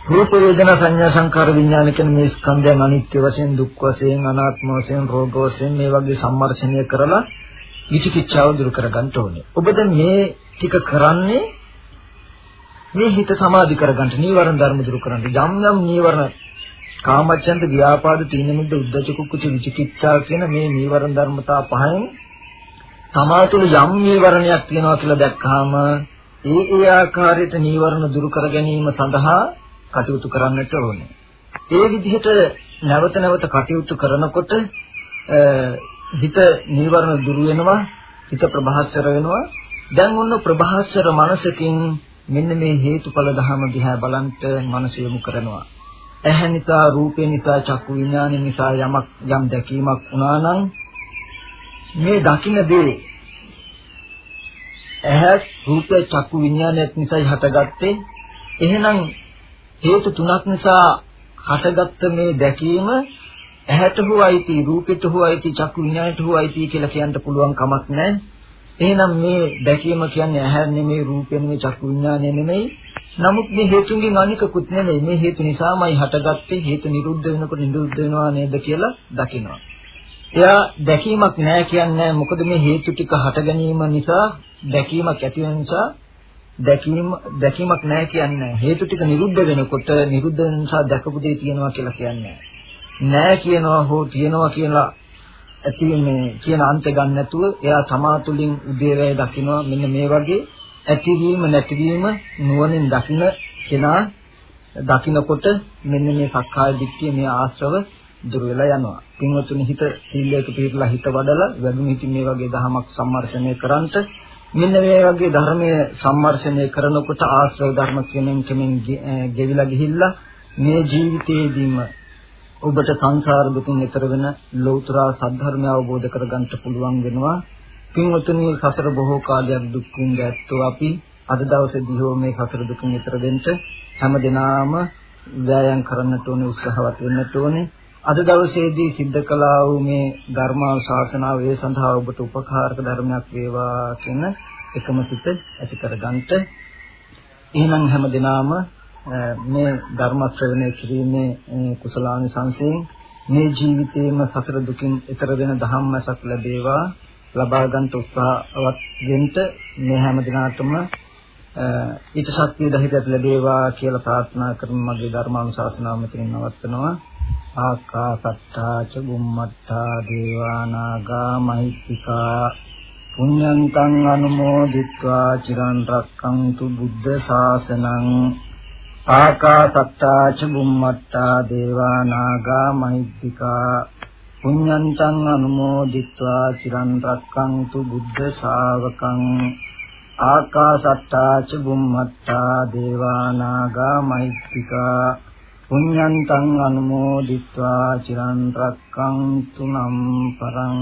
රූප වේදනා සංඥා සංකාර විඥාන කියන මේ ස්කන්ධයන් අනිත්‍ය වශයෙන් දුක් වශයෙන් අනාත්ම වශයෙන් රෝග වශයෙන් මේ වගේ සම්මර්ෂණය කරලා විචිකිච්ඡාව දුරු කරගන්න ඕනේ. ඔබ දැන් මේ ටික කරන්නේ මේ හිත සමාධි කරගන්න නීවරණ ධර්ම දුරු කරන්න. යම් යම් නීවරණ කාමච්ඡන්ද ව්‍යාපාද තීන මිද්ද උද්ධච්ච කුක්කුච විචිකිච්ඡා කියන මේ නීවරණ ධර්මතා පහෙන් තමාතුළු යම් නීවරණයක් තියෙනවා කියලා දැක්කහම ඒ ඒ ආකාරයට නීවරණ දුරු කර ගැනීම සඳහා කටයුතු කරන්නට ඕනේ. ඒ විදිහට නැවත නැවත කටයුතු කරනකොට හිත නීවරණ දුරු වෙනවා, හිත ප්‍රභාස්වර වෙනවා. දැන් ඔන්න ප්‍රභාස්වර මනසකින් මෙන්න මේ හේතුඵල ධහම දිහා බලන්ට මනස යොමු කරනවා. ඇහැ නිසා, රූපේ නිසා, චක්කු විඥාන නිසා යමක් යම් දැකීමක් වුණා නම් මේ දකින්න දේ ඇහැ රූප චක්කු විඥානයත් නිසායි හටගත්තේ. එහෙනම් හේතු තුනක් නිසා හටගත්ත මේ දැකීම ඇහැට හෝ අයිති රූපෙට හෝ අයිති චක්කු විඥානයට හෝ අයිති කියලා කියන්න පුළුවන් කමක් නැහැ. එහෙනම් මේ දැකීම කියන්නේ ඇහැ නෙමෙයි රූපය නෙමෙයි චක්කු විඥානය නෙමෙයි. නමුත් මේ හේතුන්ගෙන් අනිකකුත් නෙමෙයි. මේ හේතු නිසාමයි හටගත්තේ. හේතු නිරුද්ධ වෙනකොට නිරුද්ධ වෙනවා නේද කියලා දකිනවා. එයා දැකීමක් නැහැ කියන්නේ මොකද මේ හේතු ටික හට ගැනීම නිසා දැකීමක් ඇති වෙන නිසා දැකීම දැකීමක් නැහැ කියන්නේ හේතු ටික නිරුද්ධ වෙනකොට නිරුද්ධ වෙන නිසා දැකපු දේ තියෙනවා කියලා කියන්නේ නැහැ. කියනවා හෝ තියෙනවා කියලා ඇති මේ කියන අන්ත ගන්න නැතුව එයා තමා තුළින් උදේවැය දකිනවා. මෙන්න මේ වගේ ඇතිවීම නැතිවීම නුවණින් දකින කෙනා දකිනකොට මෙන්න මේ සක්කාය දිට්ඨිය මේ ආශ්‍රව දුර වෙලා යනවා. පින්වතුනි හිත සීලයක පිළිපලා හිත වඩලා වැඩුණු ඉතින් මේ වගේ දහමක් සම්මර්ෂණය කරන්ට මෙන්න මේ වගේ ධර්මයේ සම්මර්ෂණය කරනකොට ආශ්‍රව ධර්ම කෙනෙන් කෙනෙන් ගෙවිලා ගිහිල්ලා මේ ජීවිතයේදීම ඔබට සංසාර දුකින් ඈතර වෙන ලෞතර සද්ධර්මය අවබෝධ කරගන්න පුළුවන් වෙනවා. පින්වතුනි සසර බොහෝ කාලයක් දුක් විඳ ඇත්තෝ අපි අද දවසේදී හෝ මේ සසර දුකින් ඈතර වෙන්න හැම දිනාම වෑයම් කරන්නට ඕනේ උත්සාහවත් වෙන්නට ඕනේ. අද දවසේදී සිද්ධ කළා වූ මේ ධර්මානුශාසනාව ඒ සඳහා ඔබට උපකාරක ධර්මයක් වේවා කියන එකම සිත ඇති කරගන්නට. එහෙනම් හැම දිනාම මේ ධර්ම ශ්‍රවණය කිරීමේ කුසලානිසංසයෙන් මේ ජීවිතේම සසර දුකින් ඈතර වෙන ධම්මසක් ලැබේවා. ලබා ගන්න උත්සාහවත් වෙන්න මේ හැම දිනාටම ඊට ශක්තිය දහිතත් ලැබේවා කියලා ප්‍රාර්ථනා කරමු මගේ ධර්මානුශාසනාව මෙතනින් නවත්වනවා. ආකාසත්තා ච බුම්මත්තා දේවානාගා මහිත්‍තිකා පුඤ්ඤන්තං අනුමෝදිත්වා චිරන් රක්ඛන්තු බුද්ධ ශාසනං ආකාසත්තා ච බුම්මත්තා දේවානාගා මහිත්‍තිකා පුඤ්ඤන්තං අනුමෝදිත්වා චිරන් රක්ඛන්තු බුද්ධ ශාවකං ආකාසත්තා ච බුම්මත්තා දේවානාගා මහිත්‍තිකා පුඤ්ඤන්තං අනුමෝදිත්වා චිරන් රක්ඛන්තු නම් පරං